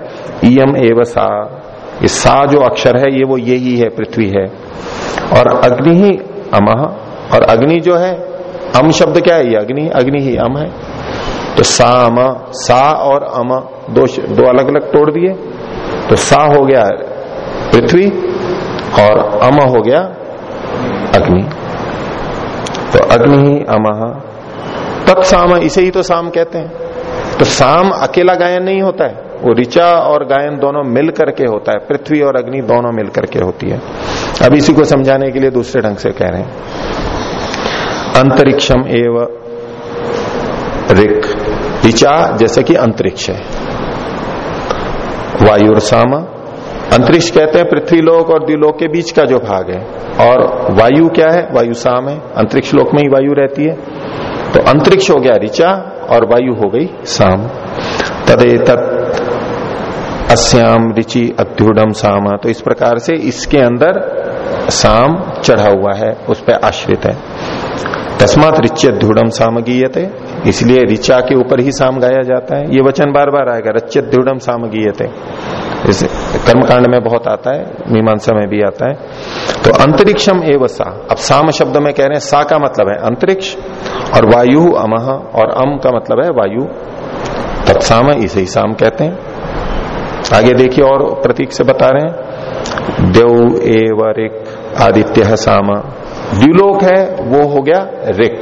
इम एव सा। ये सा जो अक्षर है, ये वो यही है, पृथ्वी है। और अग्नि ही अमह और अग्नि जो है, अम शब्द क्या है? ये अग्नि अग्नि ही अम है। तो साम सा और अम, दो दो अलग अलग तोड़ दिए। तो सा हो गया पृथ्वी और अम हो गया अग्नि। तो अग्नि ही अमह तत्साम इसे ही तो साम कहते हैं। तो साम अकेला गायन नहीं होता है। वो ऋचा और गायन दोनों मिल करके होता है। पृथ्वी और अग्नि दोनों मिल करके होती है। अब इसी को समझाने के लिए दूसरे ढंग से कह रहे हैं। अंतरिक्षम एव ऋक। ऋचा जैसे कि अंतरिक्ष है। वायुर साम, अंतरिक्ष कहते हैं पृथ्वी लोक और द्विलोक के बीच का जो भाग है। और वायु क्या है? वायु साम है। अंतरिक्ष लोक में ही वायु रहती है। तो अंतरिक्ष हो गया ऋचा और वायु हो गई साम। तदे तत् अस्याम ऋचि अध्युडम साम। तो इस प्रकार से इसके अंदर साम चढ़ा हुआ है, उस पर आश्रित है। तस्मात ऋच्य अध्युडम साम गीयते। इसलिए ऋचा के ऊपर ही साम गाया जाता है। ये वचन बार बार आएगा। रचित दृढ़ साम गीयते इस कर्मकांड में बहुत आता है, मीमांसा में भी आता है। तो अंतरिक्षम एव सा। अब साम शब्द में कह रहे हैं, सा का मतलब है अंतरिक्ष और वायु अमह और अम का मतलब है वायु। तत्साम इसे ही साम कहते हैं। आगे देखिए और प्रतीक से बता रहे हैं। देव एव आदित्य साम। द्व्युलोक है, वो हो गया रिक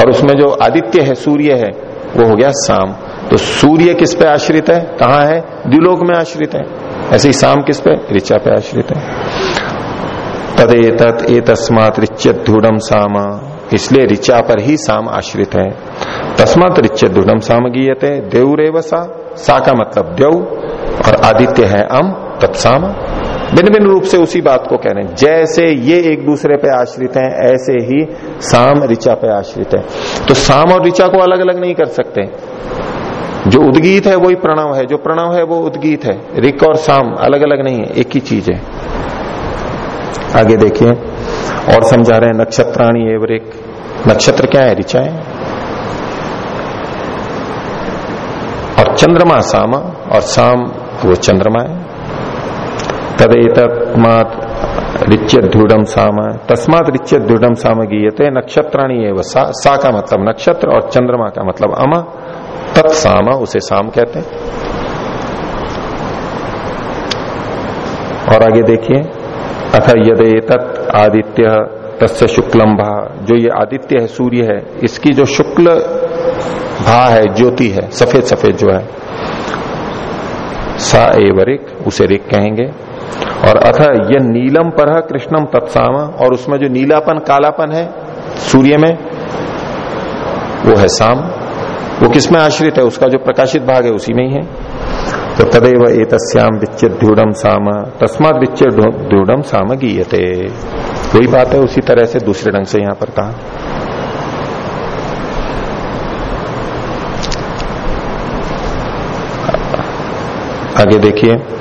और उसमें जो आदित्य है, सूर्य है, वो हो गया साम। तो सूर्य किस पे आश्रित है? कहाँ है? द्व्युलोक में आश्रित है। ऐसे ही शाम किस पे? ऋचा पे आश्रित है। तदे तत् ए तस्मात ऋच्यत ध्रुडम साम। इसलिए ऋचा पर ही साम आश्रित है। तस्मात ऋच्यत ध्रुडम साम गीयते, देवरेव सा। सा का मतलब देव। और आदित्य है अम तत्साम भिन्न भिन्न रूप से उसी बात को कह रहे हैं। जैसे ये एक दूसरे पे आश्रित हैं, ऐसे ही साम ऋचा पे आश्रित है। तो साम और ऋचा को अलग अलग नहीं कर सकते। जो उद्गीत है, वही प्रणव है। जो प्रणव है, वो उद्गीत है। रिक और साम अलग अलग नहीं है, एक ही चीज़ है। आगे देखिए, और समझा रहे हैं, नक्षत्राणी एवं रिक नक्षत्र क्या है? ऋचा है। और चंद्रमा साम, और साम वो चंद्रमा है। तदेतमात रिच्य ध्रुडम साम तस्मात रिच्य ध्रुडम साम गीयते नक्षत्राणी एवं सा, सा का मतलब नक्षत्र और चंद्रमा का मतलब अमा तत्साम उसे साम कहते हैं। और आगे देखिए अथ यदे आदित्य तस्य शुक्लम भा जो ये आदित्य है सूर्य है इसकी जो शुक्ल भा है ज्योति है सफ़ेद सफ़ेद जो है सा एव रिक उसे रिक कहेंगे। और अथ यह नीलम पर कृष्णम तत्साम, और उसमें जो नीलापन, कालापन है, सूर्य में, वो है साम। वो किसमें आश्रित है? उसका जो प्रकाशित भाग है, उसी में ही है। तो तदेव एतस्याम विच्य ध्युडम साम, तस्मात विच्य ध्युडम साम गीयते। वही बात है, उसी तरह से दूसरे ढंग से यहाँ पर कहा। आगे देखिए।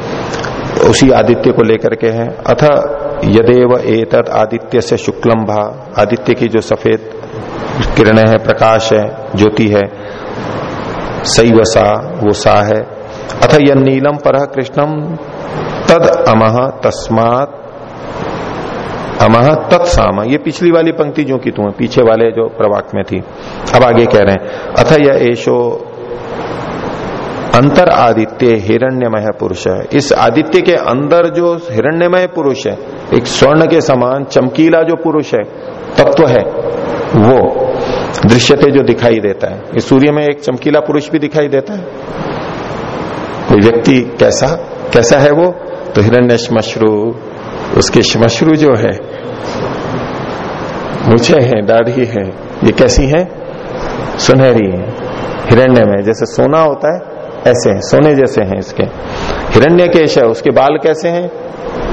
उसी आदित्य को लेकर के है। अथ यदेव एतद आदित्य से शुक्लम भा आदित्य की जो सफ़ेद किरणें है, प्रकाश है, ज्योति है सही व सा, वो सा है। अथ यह नीलम पर कृष्णम तद अमह तस्मात अमह तत्साम ये पिछली वाली पंक्ति जो की तुम्हें पीछे वाले जो प्रवाक में थी। अब आगे कह रहे हैं, अथ यह एशो अंतर आदित्य हिरण्यमय पुरुष है। इस आदित्य के अंदर जो हिरण्यमय पुरुष है, एक स्वर्ण के समान चमकीला जो पुरुष है, तत्व है, वो दृश्यते जो दिखाई देता है। इस सूर्य में एक चमकीला पुरुष भी दिखाई देता है। कोई व्यक्ति कैसा कैसा है वो? तो हिरण्य श्मश्रु, उसके श्मश्रु जो है, मुझे है, दाढ़ी है, ये कैसी है? सुनहरी है। हिरण्य में जैसे सोना होता है ऐसे हैं, सोने जैसे हैं इसके। हिरण्य केश है, उसके बाल कैसे हैं?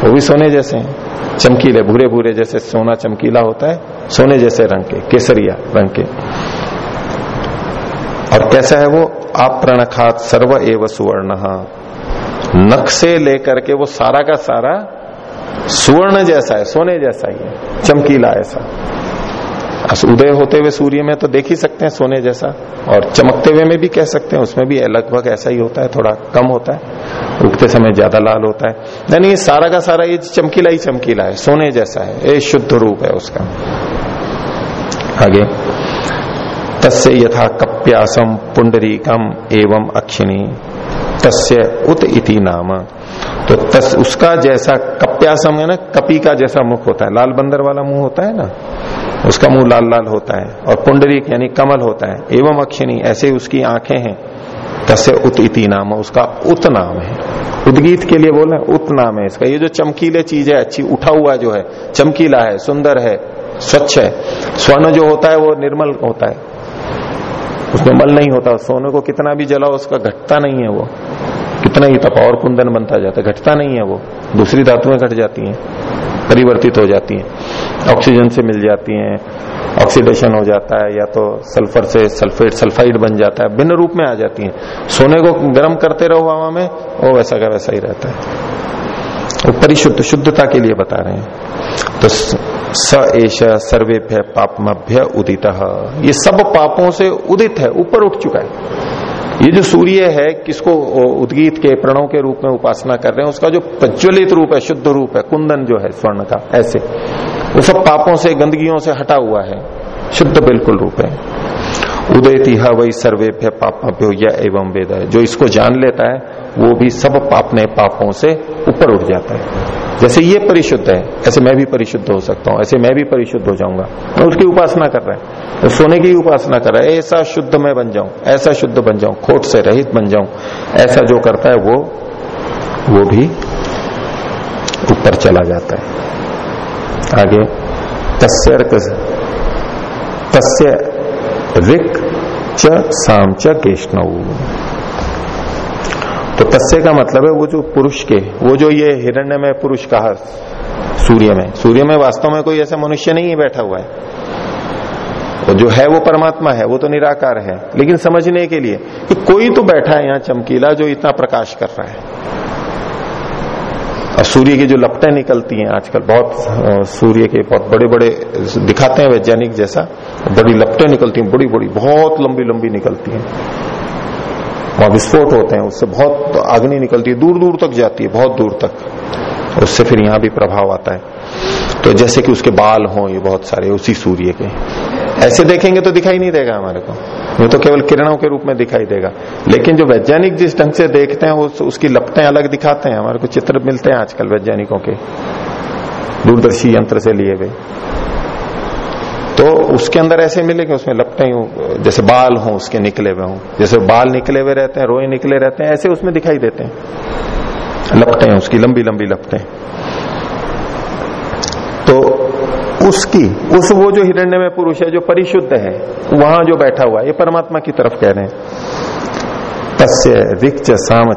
वो भी सोने जैसे हैं। चमकीले भूरे भूरे जैसे सोना चमकीला होता है, सोने जैसे रंग के, केसरिया रंग के। और कैसा है वो? अप्रणखात सर्व एव सुवर्ण। नख से लेकर के वो सारा का सारा सुवर्ण जैसा है, सोने जैसा ही है, चमकीला ऐसा। उदय होते हुए सूर्य में तो देख ही सकते हैं सोने जैसा, और चमकते हुए में भी कह सकते हैं, उसमें भी लगभग ऐसा ही होता है, थोड़ा कम होता है, उगते समय ज़्यादा लाल होता है। यानी नहीं, सारा का सारा ये चमकीला ही चमकीला है, सोने जैसा है, ये शुद्ध रूप है उसका। आगे, तस्य यथा कप्यासम पुंडरीकम एवं अक्षिणी, तस्य उत इति नाम। तो तस, उसका जैसा कप्यासम है ना, कपी का जैसा मुख होता है, लाल बंदर वाला मुँह होता है ना उसका मुँह लाल लाल होता है और पुंडरीक यानी कमल होता है। एवं अक्षिणी, ऐसे उसकी आँखें हैं। तस्य उत इति नाम, उसका उत नाम है। उदगीत के लिए बोल, उत नाम है इसका। ये जो चमकीले चीज़ है, अच्छी, उठा हुआ जो है, चमकीला है, सुंदर है, स्वच्छ है। स्वर्ण जो होता है, वो निर्मल होता है। उसमें मल नहीं होता, सोने को कितना भी जलाओ, उसका घटता नहीं है वो। कितना ही तपा और कुंदन बनता जाता है, घटता नहीं है वो। दूसरी धातुएँ घट जाती हैं, परिवर्तित हो जाती हैं। ऑक्सीजन से मिल जाती हैं, ऑक्सीडेशन हो जाता है, या तो सल्फ़र से सल्फेट, सल्फाइड बन जाता है, भिन्न रूप में आ जाती हैं। सोने को गर्म करते रहो हवा में, वो वैसा का वैसा ही रहता है। वो परिशुद्ध, शुद्धता के लिए बता रहे हैं। तो स एश सर्वेभ्य पापमभ्य उदित। ये सब पापों से उदित है, ऊपर उठ चुका है। ये जो सूर्य है, किसको उद्गीत के प्रणव के रूप में उपासना कर रहे हैं, उसका जो प्रज्वलित रूप है, शुद्ध रूप है, कुंदन जो है स्वर्ण का, ऐसे। वो सब पापों से, गंदगियों से हटा हुआ है, शुद्ध बिल्कुल रूप है। उदयती वही सर्वेभ्य पापभ्यो या एवं वेद जो इसको जान लेता है, वो भी सब पापने पापों से ऊपर उठ जाता है। जैसे ये परिशुद्ध है, ऐसे मैं भी परिशुद्ध हो सकता हूँ, ऐसे मैं भी परिशुद्ध हो जाऊँगा। मैं उसकी उपासना कर रहा है। तो सोने की उपासना कर रहा है, ऐसा शुद्ध मैं बन जाऊँ, ऐसा शुद्ध बन जाऊँ, खोट से रहित बन जाऊँ, ऐसा जो करता है वो वो भी ऊपर चला जाता है। आगे, तस्य तस्य रिक च साम च केष्णव तो तस्य का मतलब है वो जो पुरुष के, वो जो ये हिरण्य में पुरुष कहा सूर्य में सूर्य में वास्तव में कोई ऐसा मनुष्य नहीं बैठा हुआ है। वो जो है वो परमात्मा है, वो तो निराकार है। लेकिन समझने के लिए कि कोई तो बैठा है यहाँ चमकीला जो इतना प्रकाश कर रहा है। और सूर्य की जो लपटें निकलती हैं आजकल, बहुत सूर्य के बहुत बड़े बड़े दिखाते हैं वैज्ञानिक जैसा, बड़ी लपटें निकलती हैं बड़ी बड़ी बहुत लंबी लंबी निकलती हैं। वहाँ विस्फोट होते हैं, उससे बहुत अग्नि निकलती है दूर दूर तक जाती है, बहुत दूर तक। उससे फिर यहाँ भी प्रभाव आता है। तो जैसे कि उसके बाल हों, ये बहुत सारे, उसी सूर्य के। ऐसे देखेंगे तो दिखाई नहीं देगा हमारे को। ये तो केवल किरणों के रूप में दिखाई देगा। लेकिन जो वैज्ञानिक जिस ढंग से देखते हैं वो उसकी लपटें अलग दिखाते हैं। हमारे को चित्र मिलते हैं आजकल वैज्ञानिकों के। दूरदर्शी यंत्र से लिए हुए। तो उसके अंदर ऐसे मिलेंगे, उसमें लपटे लपटें जैसे बाल हों, उसके निकले हुए हों। जैसे बाल निकले हुए रहते हैं, रोए निकले रहते हैं, ऐसे उसमें दिखाई देते हैं। लपटें उसकी लंबी लंबी लपटे। तो उसकी, उस वो जो हिरण्य में पुरुष है, जो परिशुद्ध है, वहाँ जो बैठा हुआ है, ये परमात्मा की तरफ़ कह रहे हैं। तस्य रिक च साम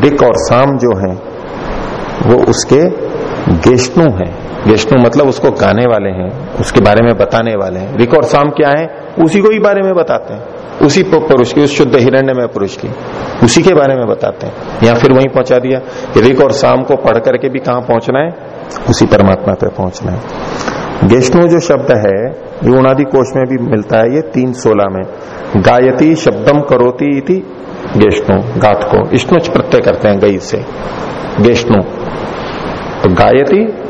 रिक और साम जो है, वो उसके गेष्णु है। गेष्णु मतलब उसको गाने वाले हैं, उसके बारे में बताने वाले हैं। रिक और साम क्या है? उसी को ही बारे में बताते हैं। उसी पुरुष की, उस शुद्ध हिरण्य में पुरुष की, उसी के बारे में बताते हैं। या फिर वहीं पहुँचा दिया। रिक और साम को पढ़ करके भी कहा पहुँचना है? उसी परमात्मा पे पहुँचना है। गेष्णु जो शब्द है, ये उनादि कोष में भी मिलता है, ये तीन सोलह में। गायती शब्दम करोती इति गेष्णु गाठ को। इष्णुच प्रत्यय करते हैं गई से। गेष्णु तो गायती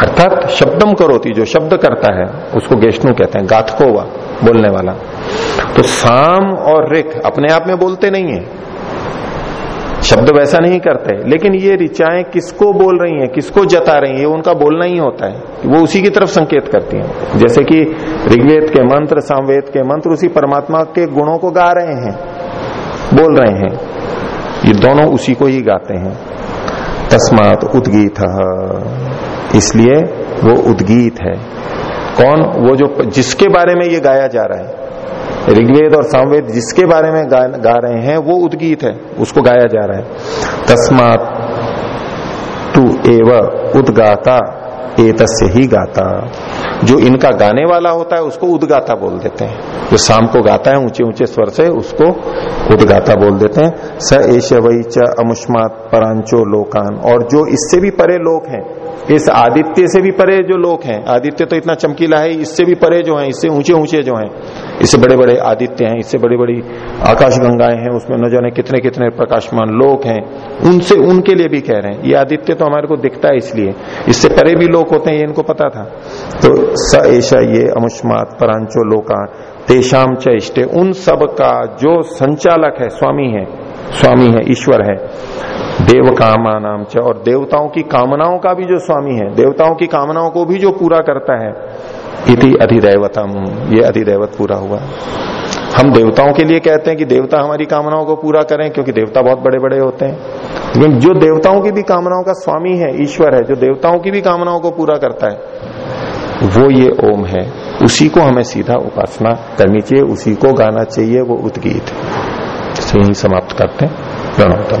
अर्थात शब्दम करोती, जो शब्द करता है, उसको गेष्णु कहते हैं गाथ को हुआ बोलने वाला। तो साम और रिक अपने आप में बोलते नहीं है। शब्द वैसा नहीं करते, लेकिन ये ऋचाएँ किसको बोल रही हैं, किसको जता रही हैं उनका बोलना ही होता है। वो उसी की तरफ़ संकेत करती हैं। जैसे कि ऋग्वेद के मंत्र, सामवेद के मंत्र, उसी परमात्मा के गुणों को गा रहे हैं, बोल रहे हैं। ये दोनों उसी को ही गाते हैं। तस्मात उदगीत। इसलिए वो उदगीत है। कौन? वो जो जिसके बारे में ये गाया जा रहा है ऋग्वेद और सामवेद जिसके बारे में गा, गा रहे हैं वो उद्गीत है उसको गाया जा रहा है। तस्मात तू एव उदगाता एतस्य ही गाता। जो इनका गाने वाला होता है उसको उदगाता बोल देते हैं। जो शाम को गाता है ऊँचे ऊँचे स्वर से उसको उदगाता बोल देते हैं। स एश वही च अमुष्मात परांचो लोकान। और जो इससे भी परे लोक हैं इस आदित्य से भी परे जो लोग हैं, आदित्य तो इतना चमकीला है, इससे भी परे जो हैं, इससे ऊँचे ऊँचे जो हैं, इससे बड़े बड़े आदित्य हैं, इससे बड़ी बड़ी आकाश गंगाएँ हैं, उसमें न जाने कितने कितने प्रकाशमान लोक हैं, उनसे उनके लिए भी कह रहे हैं। ये आदित्य तो हमारे को दिखता है इसलिए। इससे परे भी लोग होते हैं, ये इनको पता था। तो स ऐसा ये अमुष्मात परांचो लोका तेषाम च इष्टे। उन सब का जो संचालक है, स्वामी है स्वामी है, ईश्वर है देव कामा नाम च। और देवताओं की कामनाओं का भी जो स्वामी है, देवताओं की कामनाओं को भी जो पूरा करता है, इति अधिदैवतम, ये अधिदैवत पूरा हुआ। हम देवताओं के लिए कहते हैं कि देवता हमारी कामनाओं को पूरा करें, क्योंकि देवता बहुत बड़े बड़े होते हैं। लेकिन जो देवताओं की भी कामनाओं का स्वामी है, ईश्वर है, जो देवताओं की भी कामनाओं को पूरा करता है, वो ये ओम है। उसी को हमें सीधा उपासना करनी चाहिए, उसी को गाना चाहिए, वो उदगीत। से यही समाप्त करते हैं। प्रणवतम